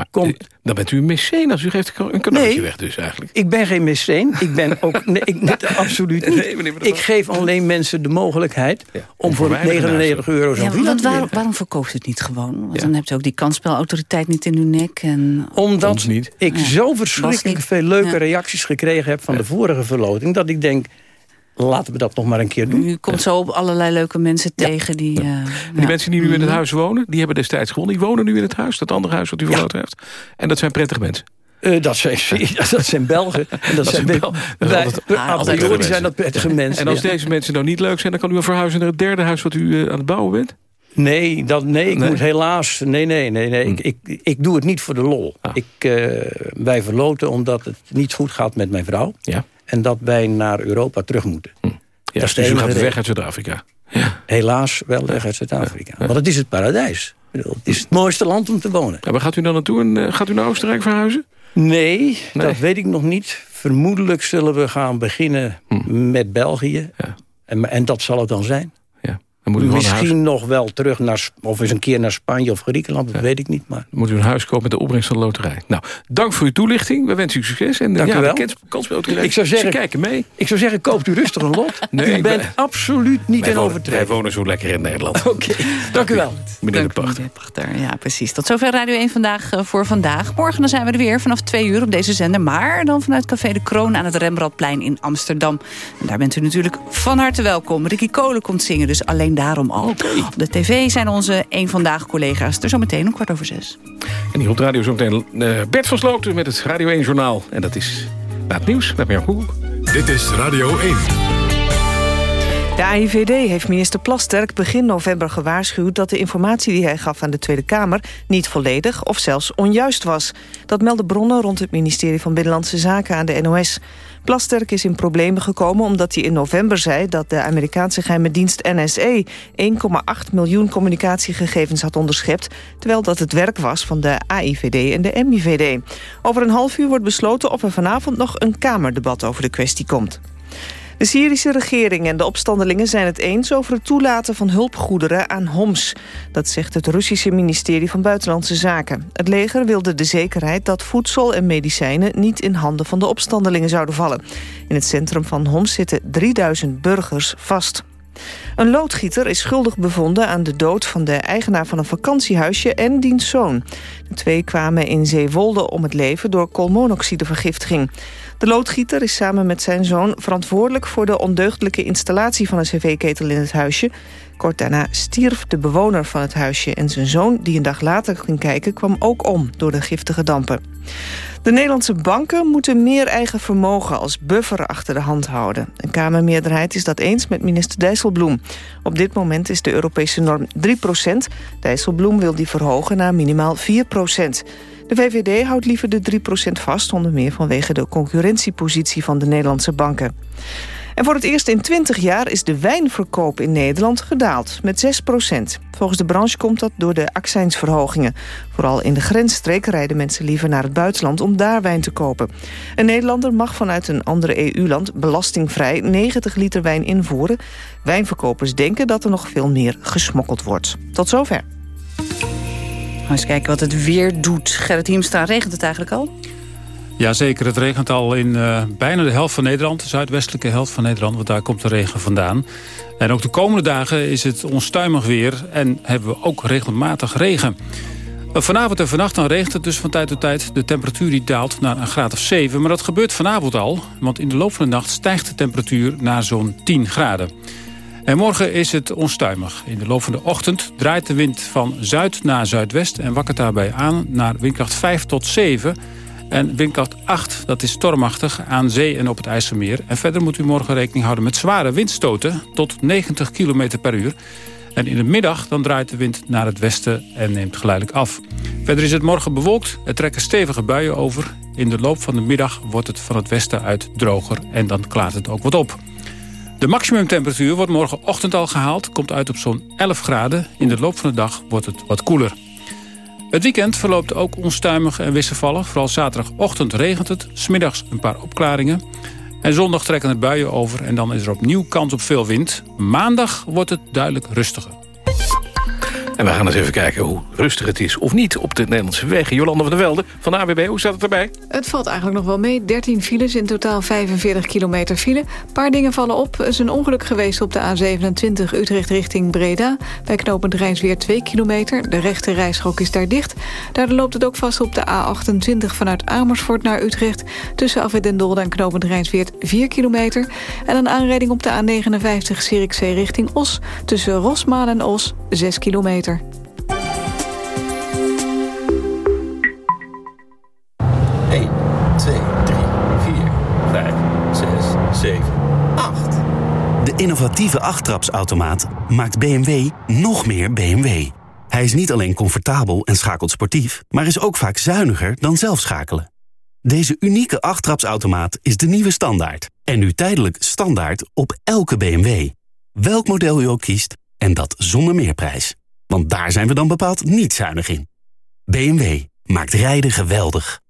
Speaker 11: Maar Komt... dan bent u een meceen u geeft een cadeautje nee, weg dus eigenlijk.
Speaker 19: ik ben geen meceen. Ik ben ook... Nee, ik, absoluut niet.
Speaker 11: Nee, meneer,
Speaker 19: ik geef alleen mensen de mogelijkheid... Ja, om voor 99 euro zo'n
Speaker 2: ja,
Speaker 19: te
Speaker 2: waarom, waarom verkoopt u het niet gewoon? Want ja. dan hebt u ook die kansspelautoriteit niet in uw nek. En...
Speaker 19: Omdat
Speaker 11: niet.
Speaker 19: ik zo verschrikkelijk veel leuke reacties gekregen heb... van de vorige verloting, dat ik denk... Laten we dat nog maar een keer doen.
Speaker 2: U komt zo op allerlei leuke mensen ja. tegen. Die,
Speaker 11: ja. uh, die mensen die nu in het huis wonen, die hebben destijds gewonnen. Die wonen nu in het huis, dat andere huis wat u verloten ja. heeft. En dat zijn prettige mensen.
Speaker 19: Uh, dat, zijn, dat zijn Belgen. En dat, dat zijn Bel wij, ah, zijn dat prettige mensen.
Speaker 11: En als
Speaker 19: ja.
Speaker 11: deze mensen nou niet leuk zijn... dan kan u wel verhuizen naar het derde huis wat u uh, aan het bouwen bent?
Speaker 19: Nee, dat, nee ik
Speaker 11: Nee?
Speaker 19: moet helaas... Nee, nee, nee, nee. Ik, ik, ik doe het niet voor de lol. Ik, eh, wij verloten omdat het niet goed gaat met mijn vrouw.
Speaker 11: Ja.
Speaker 19: En dat wij naar Europa terug moeten.
Speaker 11: Ja,
Speaker 19: is de
Speaker 11: dus u gaat weg uit Zuid-Afrika.
Speaker 19: Helaas wel weg uit Zuid-Afrika. Want het is het paradijs. Bedoel, Het is het mooiste land om te wonen.
Speaker 11: Ja, waar gaat u dan naartoe? En, eh, gaat u naar Oostenrijk verhuizen?
Speaker 19: Nee, dat weet ik nog niet. Vermoedelijk zullen we gaan beginnen
Speaker 11: Hm.
Speaker 19: met België. En, en dat zal het dan zijn. Misschien nog wel terug naar... Of eens een keer naar Spanje of Griekenland. Dat weet ik niet. Maar
Speaker 11: Dan moet u een huis kopen met de opbrengst van de loterij. Nou, dank voor uw toelichting. We wensen u succes. En, eh,
Speaker 19: Dank
Speaker 11: ja,
Speaker 19: u wel.
Speaker 11: de.
Speaker 19: Ik zou zeggen-
Speaker 11: Ze kijken mee.
Speaker 19: ik zou zeggen, koopt u rustig een lot.
Speaker 11: Nee,
Speaker 19: u bent
Speaker 11: ben-
Speaker 19: absoluut niet in
Speaker 11: wonen, wij wonen zo lekker in Nederland.
Speaker 19: Oké, dank u wel.
Speaker 11: Meneer de Pacht.
Speaker 2: Pachter, ja precies. Tot zover Radio 1 vandaag eh, voor vandaag. Morgen dan zijn we er weer vanaf twee uur op deze zender. Maar dan vanuit Café de Kroon aan het Rembrandtplein in Amsterdam. En daar bent u natuurlijk van harte welkom. Ricky Kolen komt zingen, dus alleen daarom al. Op de tv zijn onze één Vandaag collega's er zometeen om kwart over zes.
Speaker 11: En hier op de radio zometeen eh, Bert van Sloten met het Radio 1 Journaal. En dat is na het nieuws met Mirjam Koek.
Speaker 1: Dit is Radio 1.
Speaker 4: De AIVD heeft minister Plasterk begin november gewaarschuwd... dat de informatie die hij gaf aan de Tweede Kamer... niet volledig of zelfs onjuist was. Dat melden bronnen rond het ministerie van Binnenlandse Zaken aan de NOS. Plasterk is in problemen gekomen omdat hij in november zei... dat de Amerikaanse geheime dienst NSA 1,8 miljoen communicatiegegevens had onderschept... terwijl dat het werk was van de AIVD en de MIVD. Over een half uur wordt besloten of er vanavond nog een Kamerdebat over de kwestie komt. De Syrische regering en de opstandelingen zijn het eens over het toelaten van hulpgoederen aan Homs. Dat zegt het Russische ministerie van Buitenlandse Zaken. Het leger wilde de zekerheid dat voedsel en medicijnen niet in handen van de opstandelingen zouden vallen. In het centrum van Homs zitten 3000 burgers vast. Een loodgieter is schuldig bevonden aan de dood van de eigenaar van een vakantiehuisje en diens zoon. De twee kwamen in Zeewolde om het leven door koolmonoxidevergiftiging. De loodgieter is samen met zijn zoon verantwoordelijk voor de ondeugdelijke installatie van een cv-ketel in het huisje. Kort daarna stierf de bewoner van het huisje en zijn zoon, die een dag later ging kijken, kwam ook om door de giftige dampen. De Nederlandse banken moeten meer eigen vermogen als buffer achter de hand houden. Een Kamermeerderheid is dat eens met minister Dijsselbloem. Op dit moment is de Europese norm 3% Dijsselbloem wil die verhogen naar minimaal 4 De VVD houdt liever de 3% vast... onder meer vanwege de concurrentiepositie van de Nederlandse banken. En voor het eerst in 20 jaar is de wijnverkoop in Nederland gedaald, met 6% Volgens de branche komt dat door de accijnsverhogingen. Vooral in de grensstreek rijden mensen liever naar het buitenland om daar wijn te kopen. Een Nederlander mag vanuit een andere EU-land belastingvrij 90 liter wijn invoeren. Wijnverkopers denken dat er nog veel meer gesmokkeld wordt. Tot zover.
Speaker 2: Gaan eens kijken wat het weer doet. Gerrit Hiemstra, regent het eigenlijk al?
Speaker 21: Jazeker, het regent al in uh, bijna de helft van Nederland. De zuidwestelijke helft van Nederland, want daar komt de regen vandaan. En ook de komende dagen is het onstuimig weer en hebben we ook regelmatig regen. Vanavond en vannacht dan regent het dus van tijd tot tijd. De temperatuur die daalt naar een graad of 7. Maar dat gebeurt vanavond al, want in de loop van de nacht stijgt de temperatuur naar zo'n 10 graden. En morgen is het onstuimig. In de loop van de ochtend draait de wind van zuid naar zuidwest... en wakkert daarbij aan naar windkracht 5 tot 7... En windkracht 8, dat is stormachtig aan zee en op het IJsselmeer. En verder moet u morgen rekening houden met zware windstoten tot 90 km per uur. En in de middag dan draait de wind naar het westen en neemt geleidelijk af. Verder is het morgen bewolkt, er trekken stevige buien over. In de loop van de middag wordt het van het westen uit droger en dan klaart het ook wat op. De maximumtemperatuur wordt morgenochtend al gehaald, komt uit op zo'n 11 graden. In de loop van de dag wordt het wat koeler. Het weekend verloopt ook onstuimig en wisselvallig. Vooral zaterdagochtend regent het, smiddags een paar opklaringen. En zondag trekken het buien over en dan is er opnieuw kans op veel wind. Maandag wordt het duidelijk rustiger.
Speaker 11: En we gaan eens even kijken hoe rustig het is of niet op de Nederlandse wegen. Jolande van der Velde van de AWB, hoe staat het erbij?
Speaker 22: Het valt eigenlijk nog wel mee. 13 files, in totaal 45 kilometer file. Een paar dingen vallen op. Er is een ongeluk geweest op de A27 Utrecht richting Breda. Bij knooppunt Rijnsweer 2 kilometer. De rechte rijstrook is daar dicht. Daardoor loopt het ook vast op de A28 vanuit Amersfoort naar Utrecht. Tussen Afwit en Dolder en Rijnsweert 4 kilometer. En een aanrijding op de A59 Zierikzee richting Os. Tussen Rosmalen en Os 6 kilometer.
Speaker 23: 1, 2, 3, 4, 5, 6, 7, 8.
Speaker 24: De innovatieve achttrapsautomaat maakt BMW nog meer BMW. Hij is niet alleen comfortabel en schakelt sportief... maar is ook vaak zuiniger dan zelf schakelen. Deze unieke achttrapsautomaat is de nieuwe standaard. En nu tijdelijk standaard op elke BMW. Welk model u ook kiest, en dat zonder meerprijs. Want daar zijn we dan bepaald niet zuinig in. BMW maakt rijden geweldig.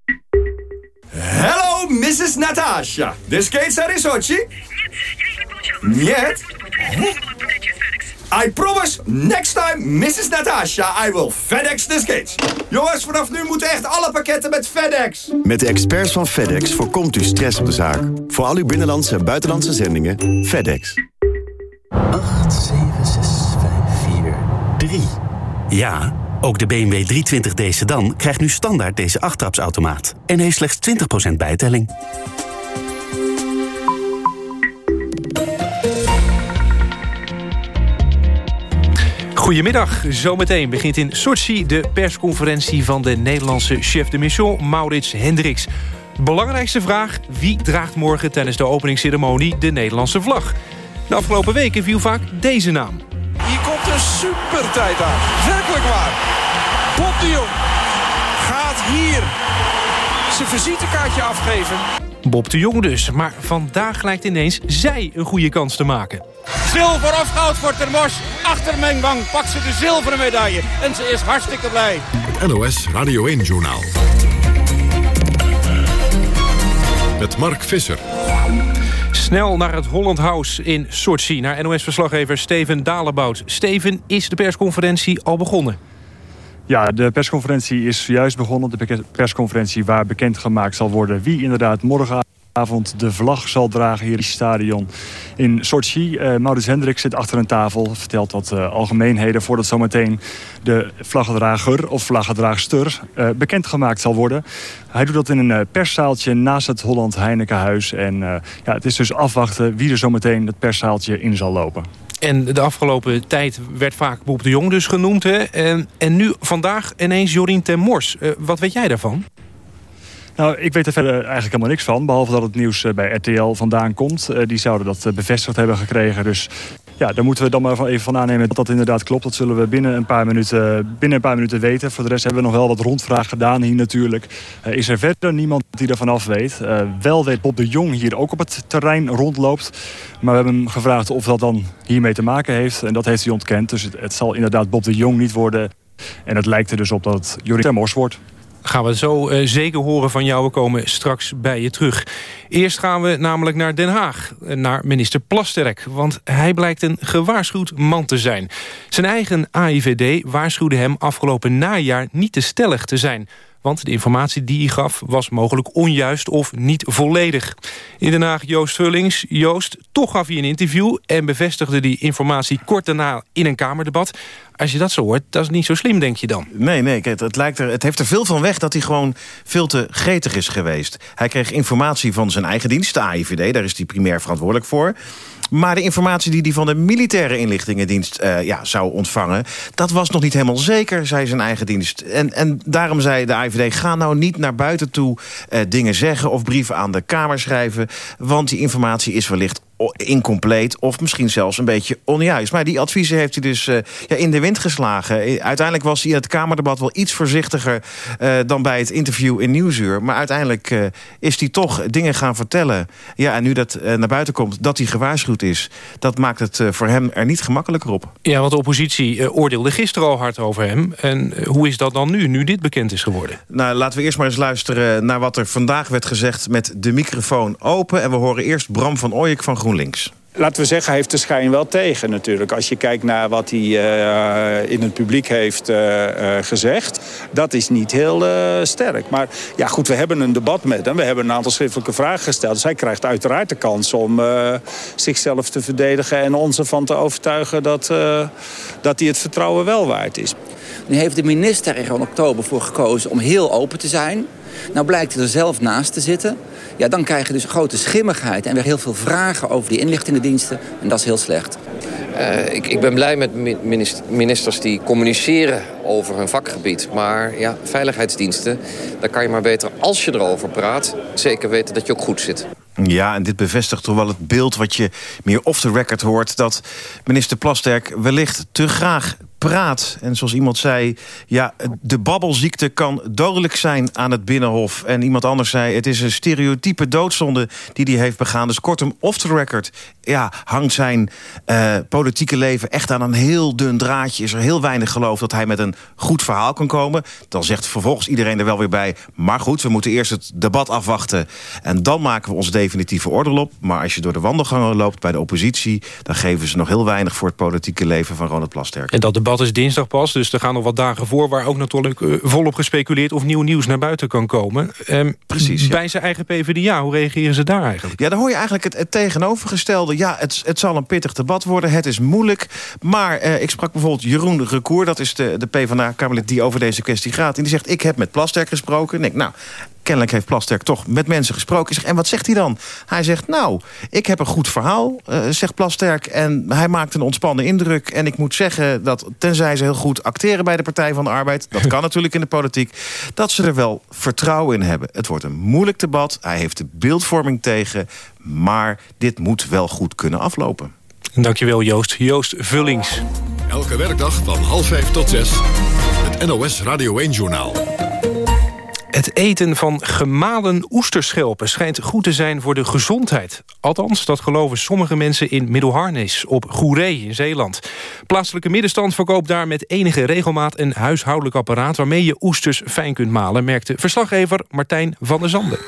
Speaker 25: Hello, Mrs. Natasha. The skates are in Sochi? Нет. I promise, next time, Mrs. Natasha, I will FedEx the skates. Jongens, vanaf nu moeten echt alle pakketten met FedEx.
Speaker 26: Met de experts van FedEx voorkomt u stress op de zaak. Voor al uw binnenlandse en buitenlandse zendingen, FedEx.
Speaker 24: 8, 7, 6, 5, 4, 3. Ja, ook de BMW 320d sedan krijgt nu standaard deze achttrapsautomaat. En heeft slechts 20% bijtelling.
Speaker 9: Goedemiddag. Zometeen begint in Sochi de persconferentie van de Nederlandse chef de mission Maurits Hendricks. Belangrijkste vraag, wie draagt morgen tijdens de openingsceremonie de Nederlandse vlag? De afgelopen weken viel vaak deze naam.
Speaker 27: Hier komt een super tijd aan. Werkelijk waar. Bob de Jong gaat hier zijn visitekaartje afgeven.
Speaker 9: Bob de Jong dus, maar vandaag lijkt ineens zij een goede kans te maken.
Speaker 28: Zilver of goud voor Termos. Achter Mengbang pakt ze de zilveren medaille. En ze is hartstikke blij.
Speaker 1: Het NOS Radio 1-journaal. Met Mark Visser.
Speaker 9: Snel naar het Holland House in Sochi. Naar NOS-verslaggever Steven Dalebout. Steven, is de persconferentie al begonnen?
Speaker 29: Ja, de persconferentie is juist begonnen. De persconferentie waar bekendgemaakt zal worden wie inderdaad de vlag zal dragen hier in het stadion in Sochi. Uh, Maurits Hendrik zit achter een tafel, vertelt wat uh, algemeenheden... voordat zometeen de vlaggedrager of vlaggedraagster uh, bekendgemaakt zal worden. Hij doet dat in een perszaaltje naast het Holland Heinekenhuis. En ja, het is dus afwachten wie er zometeen het perszaaltje in zal lopen.
Speaker 9: En de afgelopen tijd werd vaak Bob de Jong dus genoemd. Hè? En, en nu vandaag ineens Jorien ten Mors. Wat weet jij daarvan?
Speaker 29: Nou, ik weet er verder eigenlijk helemaal niks van. Behalve dat het nieuws bij RTL vandaan komt. Uh, die zouden dat bevestigd hebben gekregen. Dus ja, daar moeten we dan maar even van aannemen dat dat inderdaad klopt. Dat zullen we binnen een paar minuten, binnen een paar minuten weten. Voor de rest hebben we nog wel wat rondvraag gedaan hier natuurlijk. Is er verder niemand die ervan af weet. Wel weet Bob de Jong hier ook op het terrein rondloopt. Maar we hebben hem gevraagd of dat dan hiermee te maken heeft. En dat heeft hij ontkend. Dus het, zal inderdaad Bob de Jong niet worden. En het lijkt er dus op dat het Joris Termors wordt
Speaker 9: gaan we zo uh, zeker horen van jou. We komen straks bij je terug. Eerst gaan we namelijk naar Den Haag, naar minister Plasterk. Want hij blijkt een gewaarschuwd man te zijn. Zijn eigen AIVD waarschuwde hem afgelopen najaar niet te stellig te zijn... Want de informatie die hij gaf was mogelijk onjuist of niet volledig. In Den Haag Joost Vullings. Joost, toch gaf hij een interview... en bevestigde die informatie kort daarna in een Kamerdebat. Als je dat zo hoort, dat is niet zo slim, denk je dan?
Speaker 6: Nee, nee, het, het, lijkt er, het heeft er veel van weg dat hij gewoon veel te gretig is geweest. Hij kreeg informatie van zijn eigen dienst, de AIVD. Daar is hij primair verantwoordelijk voor. Maar de informatie die hij van de militaire inlichtingendienst uh, ja, zou ontvangen... dat was nog niet helemaal zeker, zei zijn eigen dienst. En, en daarom zei de AIVD, ga nou niet naar buiten toe uh, dingen zeggen... of brieven aan de Kamer schrijven, want die informatie is wellicht incompleet of misschien zelfs een beetje onjuist. Maar die adviezen heeft hij dus uh, ja, in de wind geslagen. Uiteindelijk was hij in het Kamerdebat wel iets voorzichtiger... Uh, dan bij het interview in Nieuwsuur. Maar uiteindelijk uh, is hij toch dingen gaan vertellen. Ja, en nu dat naar buiten komt dat hij gewaarschuwd is... dat maakt het voor hem er niet gemakkelijker op.
Speaker 9: Ja, want de oppositie oordeelde gisteren al hard over hem. En hoe is dat dan nu, nu dit bekend is geworden?
Speaker 6: Nou, laten we eerst maar eens luisteren naar wat er vandaag werd gezegd... met de microfoon open. En we horen eerst Bram van Ooyek van GroenLinks.
Speaker 30: Laten we zeggen, hij heeft de schijn wel tegen natuurlijk. Als je kijkt naar wat hij uh, in het publiek heeft uh, uh, gezegd... dat is niet heel sterk. Maar ja, goed, we hebben een debat met hem. We hebben een aantal schriftelijke vragen gesteld. Dus hij krijgt uiteraard de kans om zichzelf te verdedigen... en ons ervan te overtuigen dat, dat hij het vertrouwen wel waard is.
Speaker 31: Nu heeft de minister er in oktober voor gekozen om heel open te zijn... Nou blijkt hij er zelf naast te zitten. Ja, dan krijg je dus grote schimmigheid en weer heel veel vragen over die inlichtingendiensten. En dat is heel slecht. Uh, ik, ik, ben blij met ministers die communiceren over hun vakgebied. Maar ja, veiligheidsdiensten, daar kan je maar beter als je erover praat... zeker weten dat je ook goed zit.
Speaker 6: Ja, en dit bevestigt toch wel het beeld wat je meer off the record hoort... dat minister Plasterk wellicht te graag praat. En zoals iemand zei, ja, de babbelziekte kan dodelijk zijn aan het Binnenhof. En iemand anders zei, het is een stereotype doodzonde die hij heeft begaan. Dus kortom, off the record ja, hangt zijn uh, politieke leven echt aan een heel dun draadje. Is er heel weinig geloof dat hij met een goed verhaal kan komen. Dan zegt vervolgens iedereen er wel weer bij... maar goed, we moeten eerst het debat afwachten... en dan maken we ons definitieve oordeel op. Maar als je door de wandelgangen loopt bij de oppositie... dan geven ze nog heel weinig voor het politieke leven van Ronald Plasterk.
Speaker 9: En dat debat is dinsdag pas, dus er gaan nog wat dagen voor... waar ook natuurlijk uh, volop gespeculeerd of nieuw nieuws naar buiten kan komen. Um, Precies, Bij zijn eigen PvdA, hoe reageren ze daar eigenlijk?
Speaker 6: Ja, dan hoor je eigenlijk het, het tegenovergestelde. Ja, het, het zal een pittig debat worden, het is moeilijk. Maar uh, ik sprak bijvoorbeeld Jeroen Recour... dat is de, de PvdA-kamerlid die over deze kwestie gaat. En die zegt, ik heb met Plasterk gesproken. En ik, nou, kennelijk heeft Plasterk toch met mensen gesproken. En wat zegt hij dan? Hij zegt, nou, ik heb een goed verhaal, uh, zegt Plasterk. En hij maakt een ontspannen indruk. En ik moet zeggen dat, tenzij ze heel goed acteren bij de Partij van de Arbeid... dat kan natuurlijk in de politiek, dat ze er wel vertrouwen in hebben. Het wordt een moeilijk debat. Hij heeft de beeldvorming tegen. Maar dit moet wel goed kunnen aflopen.
Speaker 9: Dankjewel Joost. Joost Vullings.
Speaker 1: Elke werkdag van half vijf tot zes. Het NOS Radio 1-journaal.
Speaker 9: Het eten van gemalen oesterschelpen schijnt goed te zijn voor de gezondheid. Althans, dat geloven sommige mensen in Middelharnis op Goeree in Zeeland. Plaatselijke middenstand verkoopt daar met enige regelmaat... een huishoudelijk apparaat waarmee je oesters fijn kunt malen... merkte verslaggever Martijn van der Zanden.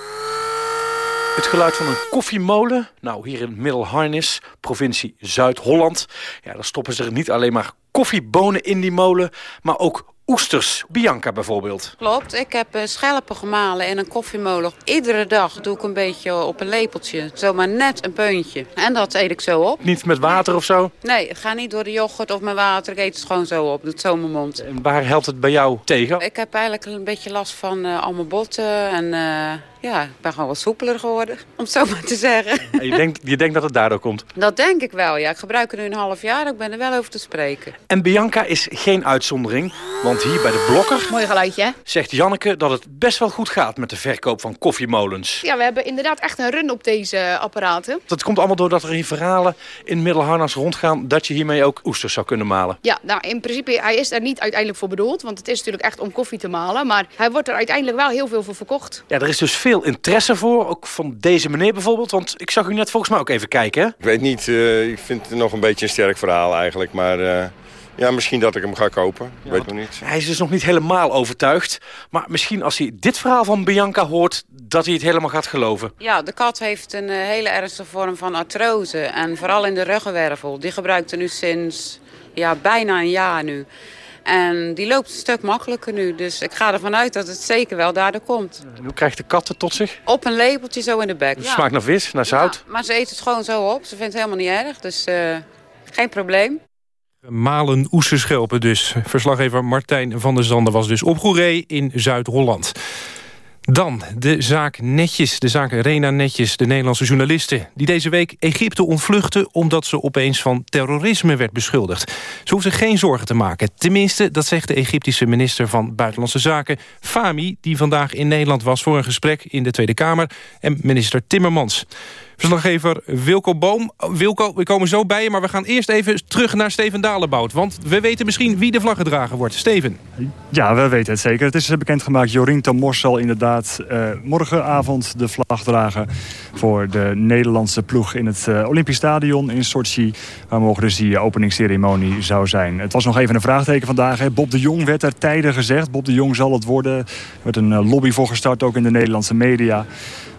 Speaker 32: Het geluid van een koffiemolen. Nou, hier in Middelharnis, provincie Zuid-Holland. Ja, daar stoppen ze er niet alleen maar koffiebonen in die molen... maar ook oesters. Bianca bijvoorbeeld.
Speaker 33: Klopt, ik heb uh, schelpen gemalen in een koffiemolen. Iedere dag doe ik een beetje op een lepeltje. Zomaar net een peuntje. En dat eet ik zo op.
Speaker 32: Niet met water of zo?
Speaker 33: Nee, ik ga niet door de yoghurt of met water. Ik eet het gewoon zo op. Doe het zo in mijn mond.
Speaker 32: En waar helpt het bij jou tegen?
Speaker 33: Ik heb eigenlijk een beetje last van uh, al mijn botten en... Uh, ja, ik ben gewoon wat soepeler geworden, om het zo maar te zeggen.
Speaker 32: je, denkt, je denkt dat het daardoor komt?
Speaker 33: Dat denk ik wel, ja. Ik gebruik het nu een half jaar, ik ben er wel over te spreken.
Speaker 32: En Bianca is geen uitzondering, want hier bij de Blokker...
Speaker 14: Mooi geluidje,
Speaker 32: Zegt Janneke dat het best wel goed gaat met de verkoop van koffiemolens.
Speaker 14: Ja, we hebben inderdaad echt een run op deze apparaten.
Speaker 32: Dat komt allemaal doordat er hier verhalen in Middelharnas rondgaan... dat je hiermee ook oesters zou kunnen malen.
Speaker 14: Ja, nou in principe, hij is er niet uiteindelijk voor bedoeld... want het is natuurlijk echt om koffie te malen... maar hij wordt er uiteindelijk wel heel veel voor verkocht.
Speaker 32: Ja, er is dus veel veel interesse voor, ook van deze meneer bijvoorbeeld? Want ik zag u net volgens mij ook even kijken. Hè?
Speaker 34: Ik weet niet, uh, ik vind het nog een beetje een sterk verhaal eigenlijk. Maar uh, ja, misschien dat ik hem ga kopen. Ja, weet nog niet.
Speaker 32: Hij is dus nog niet helemaal overtuigd. Maar misschien als hij dit verhaal van Bianca hoort, dat hij het helemaal gaat geloven.
Speaker 33: Ja, de kat heeft een uh, hele ernstige vorm van artrose. En vooral in de ruggenwervel. Die gebruikt hij nu sinds ja, bijna een jaar nu. En die loopt een stuk makkelijker nu. Dus ik ga ervan uit dat het zeker wel daardoor komt.
Speaker 32: En hoe krijgt de kat het tot zich?
Speaker 33: Op een lepeltje zo in de bek.
Speaker 32: Het smaakt naar vis, naar zout.
Speaker 33: Ja, maar ze eet het gewoon zo op. Ze vindt het helemaal niet erg. Dus uh, geen probleem.
Speaker 9: Malen oesterschelpen dus. Verslaggever Martijn van der Zanden was dus op Goeree in Zuid-Holland. Dan de zaak Netjes, de zaak Rena Netjes, de Nederlandse journaliste... die deze week Egypte ontvluchtte omdat ze opeens van terrorisme werd beschuldigd. Ze hoefde geen zorgen te maken. Tenminste, dat zegt de Egyptische minister van Buitenlandse Zaken... Fami, die vandaag in Nederland was voor een gesprek in de Tweede Kamer... en minister Timmermans. Verslaggever Wilco Boom. Wilco, we komen zo bij je, maar we gaan eerst even terug naar Steven Dalebout. Want we weten misschien wie de vlaggedrager wordt. Steven.
Speaker 29: Ja, we weten het zeker. Het is bekendgemaakt. Jorien Tamors zal inderdaad uh, morgenavond de vlag dragen... voor de Nederlandse ploeg in het uh, Olympisch Stadion in Sochi... waar morgen dus die openingsceremonie zou zijn. Het was nog even een vraagteken vandaag. Hè. Bob de Jong werd er tijden gezegd. Bob de Jong zal het worden. Er werd een lobby voor gestart, ook in de Nederlandse media.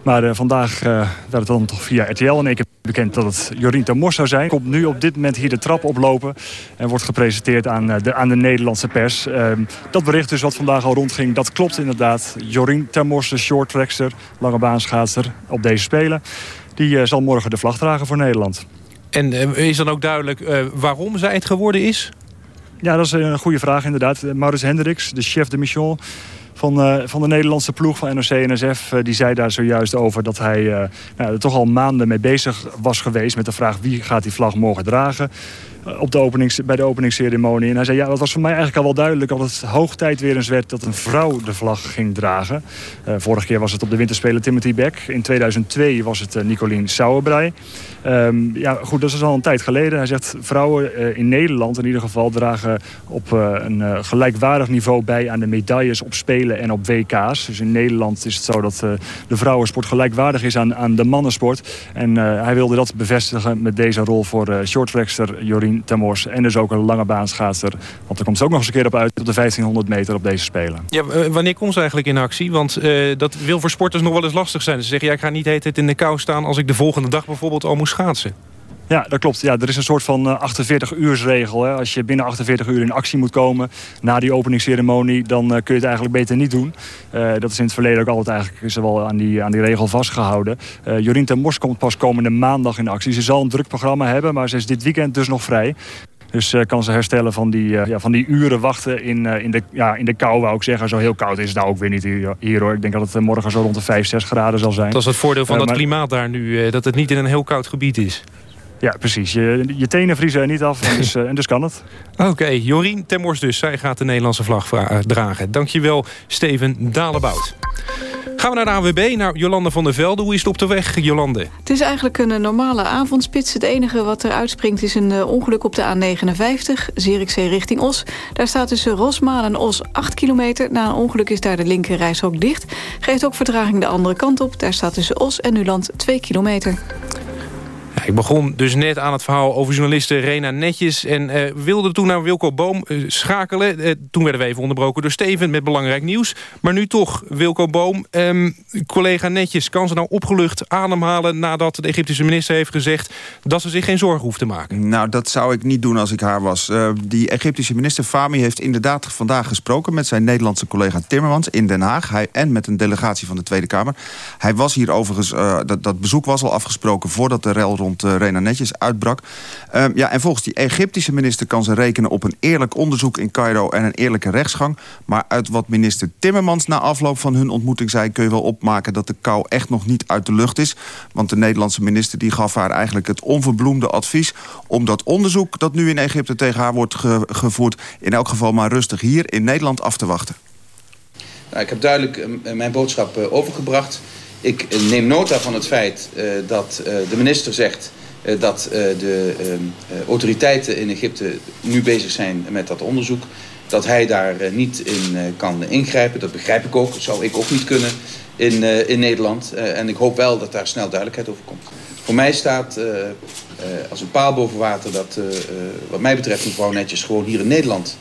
Speaker 29: Maar uh, vandaag uh, werd het dan toch via RTL en ik heb bekend dat het Jorien Mos zou zijn. Komt nu op dit moment hier de trap oplopen en wordt gepresenteerd aan, uh, de, aan de Nederlandse pers. Ehm, dat bericht dus wat vandaag al rondging, dat klopt inderdaad. Jorien Mos, de shorttrackster, lange baanschaatser op deze Spelen... die zal morgen de vlag dragen voor Nederland.
Speaker 9: En is dan ook duidelijk waarom zij het geworden is?
Speaker 29: Ja, dat is een goede vraag inderdaad. Maurits Hendricks, de chef de mission van, uh, van de Nederlandse ploeg van NOC-NSF... Uh, die zei daar zojuist over dat hij uh, nou, er toch al maanden mee bezig was geweest... met de vraag wie gaat die vlag morgen dragen. Op de openings, bij de openingsceremonie. En hij zei, ja, dat was voor mij eigenlijk al wel duidelijk... dat het hoog tijd weer eens werd dat een vrouw de vlag ging dragen. Uh, vorige keer was het op de winterspelen Timothy Beck. In 2002 was het uh, Nicolien Sauerbrei. Um, ja, goed, dat is al een tijd geleden. Hij zegt, vrouwen in Nederland in ieder geval... dragen op een gelijkwaardig niveau bij aan de medailles op Spelen en op WK's. Dus in Nederland is het zo dat de vrouwensport gelijkwaardig is aan, aan de mannensport. En hij wilde dat bevestigen met deze rol voor shorttrackster Jorien En dus ook een lange baanschaatser. Want er komt ze ook nog eens een keer op uit op de 1500 meter op deze Spelen.
Speaker 9: Ja, wanneer komt ze eigenlijk in actie? Want uh, dat wil voor sporters nog wel eens lastig zijn. Ze zeggen, ik ga niet het in de kou staan... als ik de volgende dag bijvoorbeeld al moet schaatsen.
Speaker 29: Ja, dat klopt. Ja, er is een soort van 48-uursregel. Uh, Als je binnen 48 uur in actie moet komen na die openingsceremonie... dan uh, kun je het eigenlijk beter niet doen. Uh, dat is in het verleden ook altijd eigenlijk is er wel aan die, aan die regel vastgehouden. Jorien ten Mos komt pas komende maandag in actie. Ze zal een druk programma hebben, maar ze is dit weekend dus nog vrij. Dus uh, kan ze herstellen van die, uh, ja, van die uren wachten in, uh, in, de, ja, in de kou, wou ik zeggen. Zo heel koud is het nou ook weer niet hier, hier hoor. Ik denk dat het morgen zo rond de 5, 6 graden zal zijn.
Speaker 9: Dat is het voordeel van dat maar... klimaat daar nu, dat het niet in een heel koud gebied is.
Speaker 29: Ja, precies. Je, je tenen vriezen er niet af en dus, en dus kan het.
Speaker 9: Oké, okay, Jorien Temmors dus. Zij gaat de Nederlandse vlag dragen. Dankjewel, Steven Dalebout. Gaan we naar de AWB, naar Jolande van der Velde. Hoe is het op de weg, Jolande?
Speaker 22: Het is eigenlijk een normale avondspits. Het enige wat er uitspringt is een ongeluk op de A59, Zierikzee richting Os. Daar staat tussen Rosmalen en Os 8 kilometer. Na een ongeluk is daar de linker reishok dicht. Geeft ook vertraging de andere kant op. Daar staat tussen Os en Nuland 2 kilometer.
Speaker 9: Ja, ik begon dus net aan het verhaal over journaliste Rena Netjes... en uh, wilde toen naar Wilco Boom uh, schakelen. Uh, toen werden we even onderbroken door Steven met belangrijk nieuws. Maar nu toch, Wilco Boom. Um, collega Netjes, kan ze nou opgelucht ademhalen... nadat de Egyptische minister heeft gezegd... dat ze zich geen zorgen hoeft te maken?
Speaker 25: Nou, dat zou ik niet doen als ik haar was. die Egyptische minister Fami heeft inderdaad vandaag gesproken... met zijn Nederlandse collega Timmermans in Den Haag. En met een delegatie van de Tweede Kamer. Hij was hier overigens... dat, dat bezoek was al afgesproken voordat de rel rond uh, Rena Netjes uitbrak. Um, ja, en volgens die Egyptische minister kan ze rekenen op een eerlijk onderzoek in Cairo en een eerlijke rechtsgang. Maar uit wat minister Timmermans na afloop van hun ontmoeting zei... kun je wel opmaken dat de kou echt nog niet uit de lucht is. Want de Nederlandse minister die gaf haar eigenlijk het onverbloemde advies... om dat onderzoek dat nu in Egypte tegen haar wordt ge gevoerd... in elk geval maar rustig hier in Nederland af te wachten.
Speaker 34: Nou, ik heb duidelijk uh, mijn boodschap uh, overgebracht. Ik neem nota van het feit uh, dat uh, de minister zegt uh, dat de autoriteiten in Egypte nu bezig zijn met dat onderzoek. Dat hij daar niet in kan ingrijpen. Dat begrijp ik ook. Dat zou ik ook niet kunnen in, in Nederland. en ik hoop wel dat daar snel duidelijkheid over komt. Voor mij staat als een paal boven water dat wat mij betreft mevrouw Netjes gewoon hier in Nederland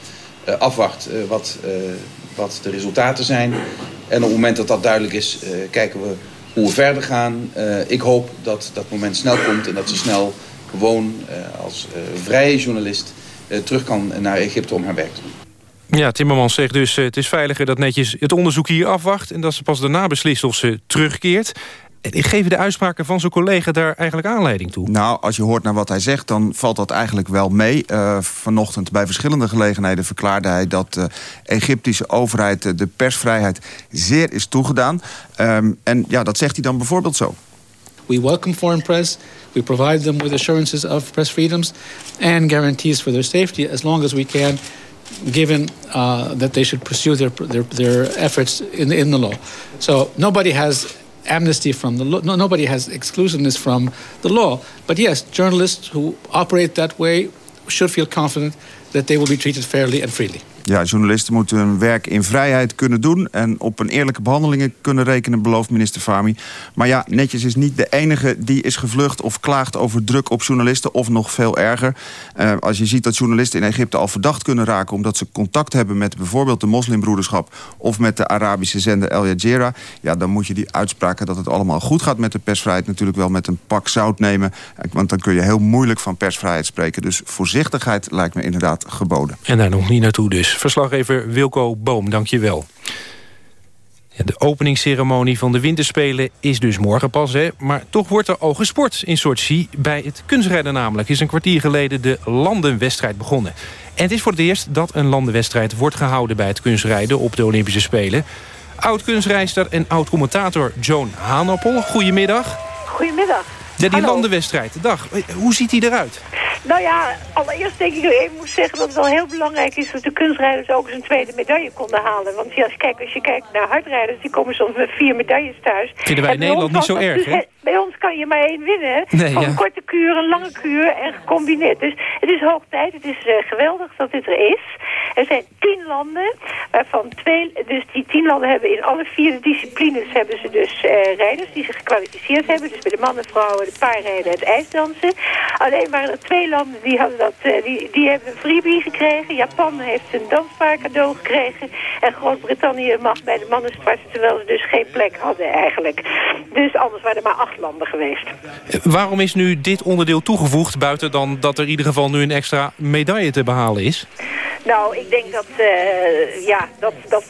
Speaker 34: afwacht wat, wat de resultaten zijn. En op het moment dat dat duidelijk is, kijken we hoe we verder gaan. Uh, ik hoop dat dat moment snel komt en dat ze snel gewoon uh, als vrije journalist terug kan naar Egypte om haar werk te doen.
Speaker 9: Ja, Timmermans zegt dus het is veiliger dat netjes het onderzoek hier afwacht... en dat ze pas daarna beslist of ze terugkeert. Geven de uitspraken van zijn collega daar eigenlijk aanleiding toe?
Speaker 25: Nou, als je hoort naar wat hij zegt, dan valt dat eigenlijk wel mee. Uh, vanochtend bij verschillende gelegenheden verklaarde hij... dat de Egyptische overheid de persvrijheid zeer is toegedaan. Um, en ja, dat zegt hij dan bijvoorbeeld zo.
Speaker 35: We welcome foreign press. We provide them with assurances of press freedoms... and guarantees for their safety as long as we can given uh, that they should pursue their, their, their efforts in the, in the law. So nobody has amnesty from the law. No, nobody has exclusiveness from the law. But yes, journalists who operate that way should feel confident that they will be treated fairly and freely.
Speaker 25: Ja, journalisten moeten hun werk in vrijheid kunnen doen... en op een eerlijke behandelingen kunnen rekenen, belooft minister Fami. Maar ja, Netjes is niet de enige die is gevlucht of klaagt over druk op journalisten... of nog veel erger. Uh, als je ziet dat journalisten in Egypte al verdacht kunnen raken... omdat ze contact hebben met bijvoorbeeld de moslimbroederschap... of met de Arabische zender El Jazeera... ja, dan moet je die uitspraken dat het allemaal goed gaat met de persvrijheid... natuurlijk wel met een pak zout nemen. Want dan kun je heel moeilijk van persvrijheid spreken. Dus voorzichtigheid lijkt me inderdaad geboden.
Speaker 9: En daar nog niet naartoe dus. Verslaggever Wilco Boom, dank je wel. De openingsceremonie van de winterspelen is dus morgen pas. Hè? Maar toch wordt er al gesport in Sochi. Bij het kunstrijden namelijk is een kwartier geleden de landenwedstrijd begonnen. En het is voor het eerst dat een landenwedstrijd wordt gehouden... bij het kunstrijden op de Olympische Spelen. Oud-kunstrijster en oud-commentator Joan Hanappel. Goedemiddag.
Speaker 36: Goedemiddag.
Speaker 9: Ja, die landenwedstrijd, dag. Hoe ziet die eruit?
Speaker 37: Nou ja, allereerst denk ik even moet zeggen dat het wel heel belangrijk is dat de kunstrijders ook eens een tweede medaille konden halen. Want ja, als, kijk, als je kijkt naar hardrijders, die komen soms met vier medailles thuis.
Speaker 9: Vinden wij in Nederland niet zo erg, hè?
Speaker 37: Bij ons kan je maar één winnen, hè?
Speaker 9: Nee,
Speaker 37: Van
Speaker 9: ja.
Speaker 37: een korte kuur, een lange kuur en gecombineerd. Dus het is hoog tijd, het is eh, geweldig dat dit er is. Er zijn tien landen, waarvan twee... Dus die tien landen hebben in alle vier disciplines hebben ze dus eh, rijders die zich gekwalificeerd hebben. Dus bij de mannen, vrouwen, de paarrijden en het ijsdansen. Alleen waren er twee landen die, hadden dat, eh, die, die hebben een freebie gekregen. Japan heeft een danspaar cadeau gekregen. En Groot-Brittannië mag bij de mannen starten, terwijl ze dus geen plek hadden eigenlijk. Dus anders waren er maar acht landen geweest.
Speaker 9: Waarom is nu dit onderdeel toegevoegd... buiten dan dat er in ieder geval nu een extra medaille te behalen is?
Speaker 37: Nou, ik denk dat, eh, ja, dat, dat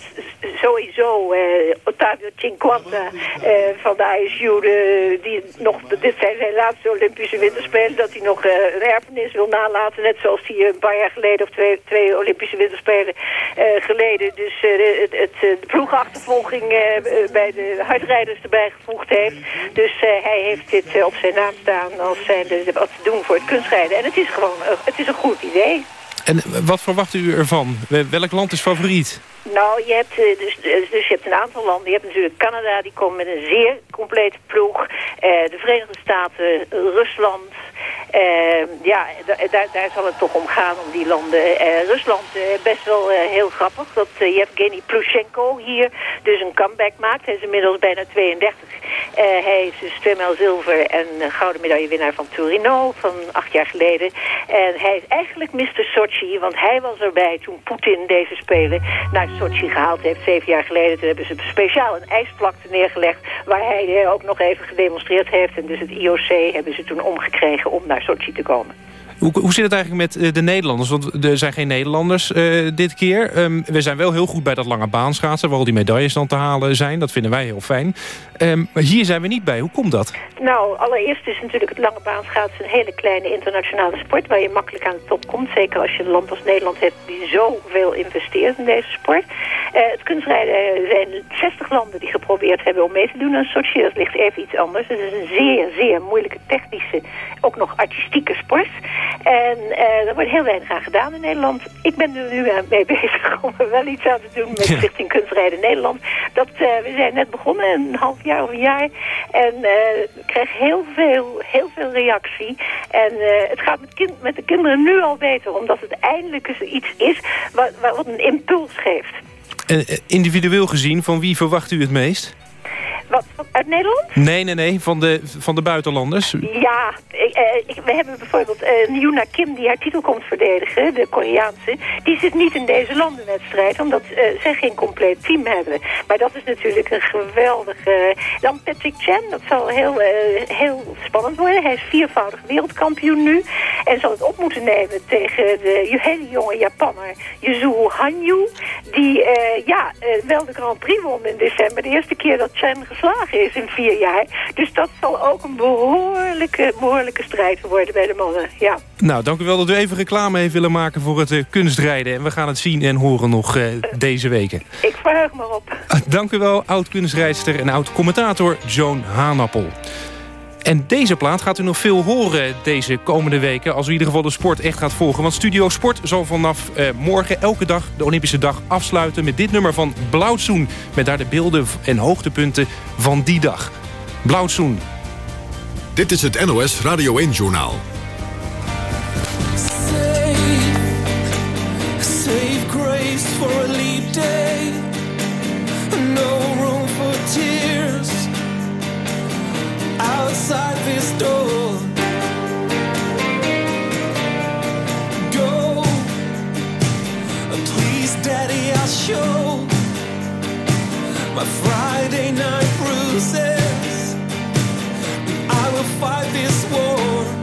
Speaker 37: sowieso eh, Ottavio Cinquanta eh, van de ISU, de, die nog, dit zijn zijn laatste Olympische winterspelen, dat hij nog eh, een erfenis wil nalaten, net zoals hij een paar jaar geleden of twee, twee Olympische winterspelen eh, geleden, dus eh, het, het, eh, de ploegachtervolging eh, bij de hardrijders erbij gevoegd heeft. Dus eh, hij heeft dit eh, op zijn naam staan als zijnde wat te doen voor het kunstrijden. En het is gewoon, eh, het is een goed idee.
Speaker 9: En wat verwacht u ervan? Welk land is favoriet?
Speaker 37: Nou, je hebt, eh, dus, dus dus je hebt een aantal landen. Je hebt natuurlijk Canada, die komt met een zeer complete ploeg. Eh, de Verenigde Staten, Rusland. Eh, ja, da- daar, daar zal het toch om gaan, om die landen. Eh, Rusland, eh, best wel eh, heel grappig. Dat Yevgeny Plushenko hier dus een comeback maakt. Hij is inmiddels bijna 32. Eh, hij is dus tweemaal zilver en gouden medaillewinnaar van Torino van acht jaar geleden. En hij is eigenlijk Mr. Sochi, want hij was erbij toen Poetin deze Spelen naar Sochi gehaald heeft, zeven jaar geleden. Toen hebben ze speciaal een ijsvlakte neergelegd waar hij eh, ook nog even gedemonstreerd heeft. En dus het IOC hebben ze toen omgekregen om naar Sochi te komen.
Speaker 9: Hoe, hoe zit het eigenlijk met eh, de Nederlanders? Want er zijn geen Nederlanders eh, dit keer. Ehm, we zijn wel heel goed bij dat lange baanschaatsen... waar al die medailles dan te halen zijn. Dat vinden wij heel fijn. Ehm, maar hier zijn we niet bij. Hoe komt dat?
Speaker 37: Nou, allereerst is natuurlijk het lange baanschaatsen een hele kleine internationale sport... waar je makkelijk aan de top komt. Zeker als je een land als Nederland hebt die zoveel investeert in deze sport. Eh, het kunstrijden zijn 60 landen die geprobeerd hebben om mee te doen aan Sochi. Dat ligt even iets anders. Het is een zeer, zeer moeilijke technische, ook nog artistieke sport. En eh er wordt heel weinig aan gedaan in Nederland. Ik ben er nu aan mee bezig om er wel iets aan te doen met Stichting Kunstrijden Nederland. Dat, eh, we zijn net begonnen, een half jaar of een jaar. En eh ik krijg heel veel, heel veel reactie. En eh, het gaat met, kind, met de kinderen nu al beter, omdat het eindelijk eens iets is wat, wat een impuls geeft.
Speaker 9: En eh, individueel gezien, van wie verwacht u het meest?
Speaker 37: Wat, uit Nederland?
Speaker 9: Nee, nee, nee, van de, van de buitenlanders.
Speaker 37: Ja, ik, eh, ik- we hebben bijvoorbeeld eh Yuna Kim die haar titel komt verdedigen, de Koreaanse. Die zit niet in deze landenwedstrijd, omdat eh, zij geen compleet team hebben. Maar dat is natuurlijk een geweldige... Dan Patrick Chen, dat zal heel, eh, heel spannend worden. Hij is viervoudig wereldkampioen nu. En zal het op moeten nemen tegen de hele jonge Japanner Yuzuho Hanyu. Die eh, ja, eh, wel de Grand Prix won in december. De eerste keer dat Chen geslagen is in vier jaar. Dus dat zal ook een behoorlijke, behoorlijke strijd worden bij de mannen. Ja.
Speaker 9: Nou, dank u wel dat u even reclame heeft willen maken voor het eh, kunstrijden. En we gaan het zien en horen nog eh, deze weken.
Speaker 37: Ik verheug me op.
Speaker 9: Dank u wel, oud-kunstrijdster en oud-commentator Joan Haanappel. En deze plaat gaat u nog veel horen deze komende weken... als u in ieder geval de sport echt gaat volgen. Want Studio Sport zal vanaf eh, morgen elke dag de Olympische dag afsluiten... met dit nummer van Blauwtsoen. Met daar de beelden en hoogtepunten van die dag. Blauwtsoen.
Speaker 1: Dit is het NOS Radio 1-journaal.
Speaker 38: Save grace for a leap day. Outside this door. Go, please, Daddy, I'll show my Friday night bruises. I will fight this war.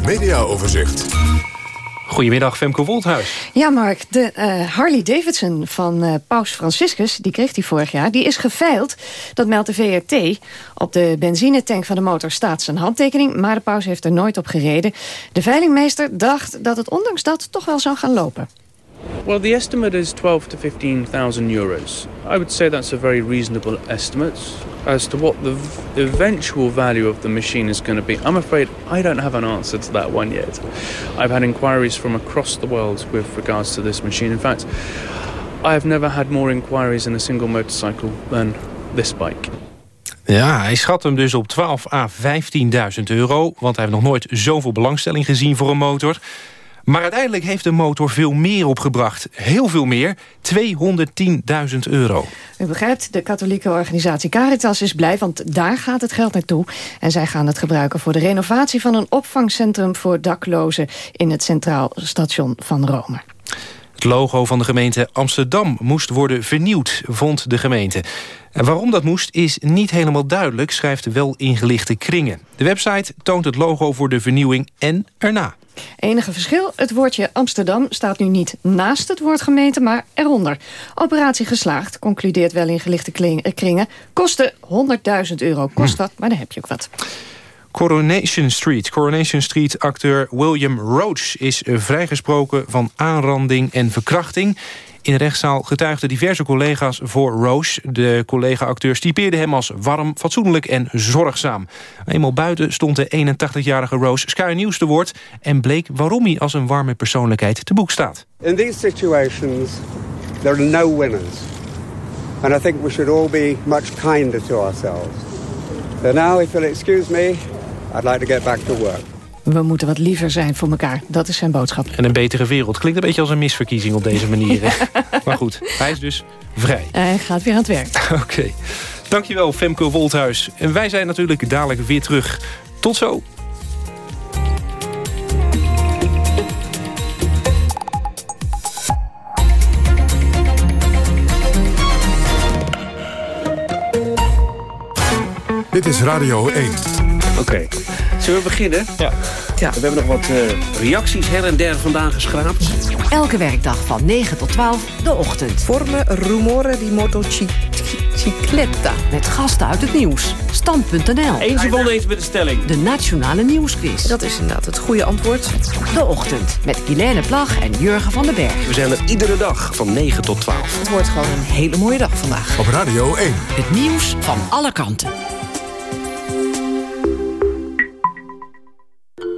Speaker 1: 1-journaal Media Overzicht.
Speaker 9: Goedemiddag, Femke Wolthuis.
Speaker 36: Ja, Mark, de eh, Harley Davidson van eh, Paus Franciscus, die kreeg hij vorig jaar, die is geveild. Dat meldt de VRT. Op de benzinetank van de motor staat zijn handtekening, maar de paus heeft er nooit op gereden. De veilingmeester dacht dat het ondanks dat toch wel zou gaan lopen.
Speaker 35: Well, the estimate is 12 to 15,000 euros. I would say that's a very reasonable estimate. As to what the eventual value of the machine is going to be, I'm afraid I don't have an answer to that one yet. I've had inquiries from across the world with regards to this machine. In fact, I have never had more inquiries in a single motorcycle than this bike.
Speaker 9: Ja, hij schat hem dus op 12 à 15.000 euro... want hij heeft nog nooit zoveel belangstelling gezien voor een motor. Maar uiteindelijk heeft de motor veel meer opgebracht. Heel veel meer, 210.000 euro.
Speaker 36: U begrijpt, de katholieke organisatie Caritas is blij... want daar gaat het geld naartoe. En zij gaan het gebruiken voor de renovatie van een opvangcentrum... voor daklozen in het Centraal Station van Rome.
Speaker 9: Het logo van de gemeente Amsterdam moest worden vernieuwd, vond de gemeente. En waarom dat moest is niet helemaal duidelijk, schrijft wel ingelichte kringen. De website toont het logo voor de vernieuwing en erna.
Speaker 36: Enige verschil, het woordje Amsterdam staat nu niet naast het woord gemeente, maar eronder. Operatie geslaagd, concludeert wel in gelichte eh, kringen. Kosten 100.000 euro, kost wat, maar dan heb je ook wat.
Speaker 9: Coronation Street. Coronation Street acteur William Roach is eh, vrijgesproken van aanranding en verkrachting. In de rechtszaal getuigden diverse collega's voor Roach. De collega-acteur typeerde hem als warm, fatsoenlijk en zorgzaam. Eenmaal buiten stond de 81-jarige Roach Sky News te woord... en bleek waarom hij als een warme persoonlijkheid te boek staat.
Speaker 39: In these situations, there are no winners. And I think we should all be much kinder to ourselves. So now, if you'll excuse me, I'd like to get back to work.
Speaker 36: We moeten wat liever zijn voor elkaar, dat is zijn boodschap.
Speaker 9: En een betere wereld. Klinkt een beetje als een misverkiezing op deze manier. hè? Maar goed, hij is dus vrij.
Speaker 36: Hij gaat weer aan het werk.
Speaker 9: Oké. Dankjewel, Femke Wolthuis. En wij zijn natuurlijk dadelijk weer terug. Tot zo.
Speaker 1: Dit is Radio 1.
Speaker 32: Oké. Zullen we beginnen? Ja. We hebben nog wat eh, reacties her en der vandaan geschraapt.
Speaker 40: Elke werkdag van 9 tot 12, de ochtend.
Speaker 4: Vormen rumore di motocicletta.
Speaker 40: Met gasten uit het nieuws. Stand.nl.
Speaker 32: Eens of oneens met de stelling.
Speaker 40: De Nationale Nieuwsquiz.
Speaker 4: Dat is inderdaad het goede antwoord.
Speaker 40: De ochtend. Met Guilaine Plag en Jurgen van den Berg.
Speaker 32: We zijn er iedere dag van 9 tot 12.
Speaker 4: Het wordt gewoon een hele mooie dag vandaag.
Speaker 1: Op Radio 1.
Speaker 40: Het nieuws van alle kanten.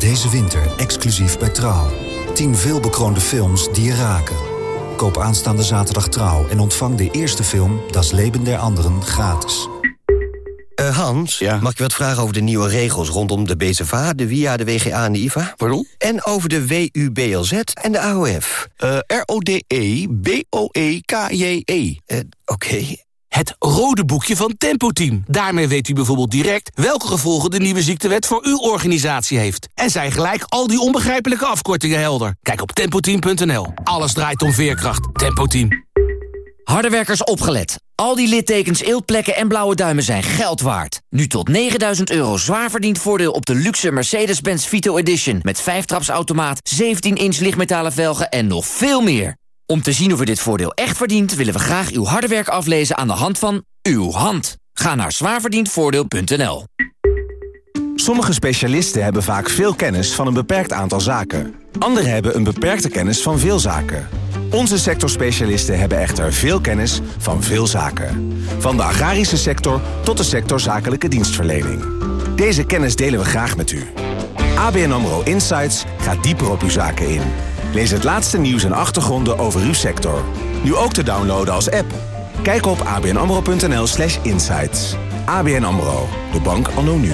Speaker 41: Deze winter exclusief bij Trouw. 10 veelbekroonde films die je raken. Koop aanstaande zaterdag Trouw en ontvang de eerste film Das Leben der Anderen gratis.
Speaker 42: Eh, Hans, mag ik je wat vragen over de nieuwe regels rondom de BZVA, de WIA, de WGA en de IVA? Pardon? En over de WUBLZ en de AOF. R-O-D-E-B-O-E-K-J-E. Oké.
Speaker 43: Het rode boekje van Tempo Team. Daarmee weet u bijvoorbeeld direct welke gevolgen de nieuwe ziektewet voor uw organisatie heeft. En zijn gelijk al die onbegrijpelijke afkortingen helder. Kijk op tempoteam.nl. Alles draait om veerkracht. Tempo Team.
Speaker 40: Hardewerkers opgelet. Al die littekens, eeltplekken en blauwe duimen zijn geld waard. Nu tot 9000 euro zwaar verdiend voordeel op de luxe Mercedes-Benz Vito Edition... met 5-trapsautomaat, 17-inch lichtmetalen velgen en nog veel meer. Om te zien of u dit voordeel echt verdient... willen we graag uw harde werk aflezen aan de hand van uw hand. Ga naar zwaarverdiendvoordeel.nl.
Speaker 6: Sommige specialisten hebben vaak veel kennis van een beperkt aantal zaken. Anderen hebben een beperkte kennis van veel zaken. Onze sectorspecialisten hebben echter veel kennis van veel zaken. Van de agrarische sector tot de sector zakelijke dienstverlening. Deze kennis delen we graag met u. ABN AMRO Insights gaat dieper op uw zaken in. Lees het laatste nieuws en achtergronden over uw sector. Nu ook te downloaden als app. Kijk op abnamro.nl slash insights. ABN AMRO, de bank anno nu.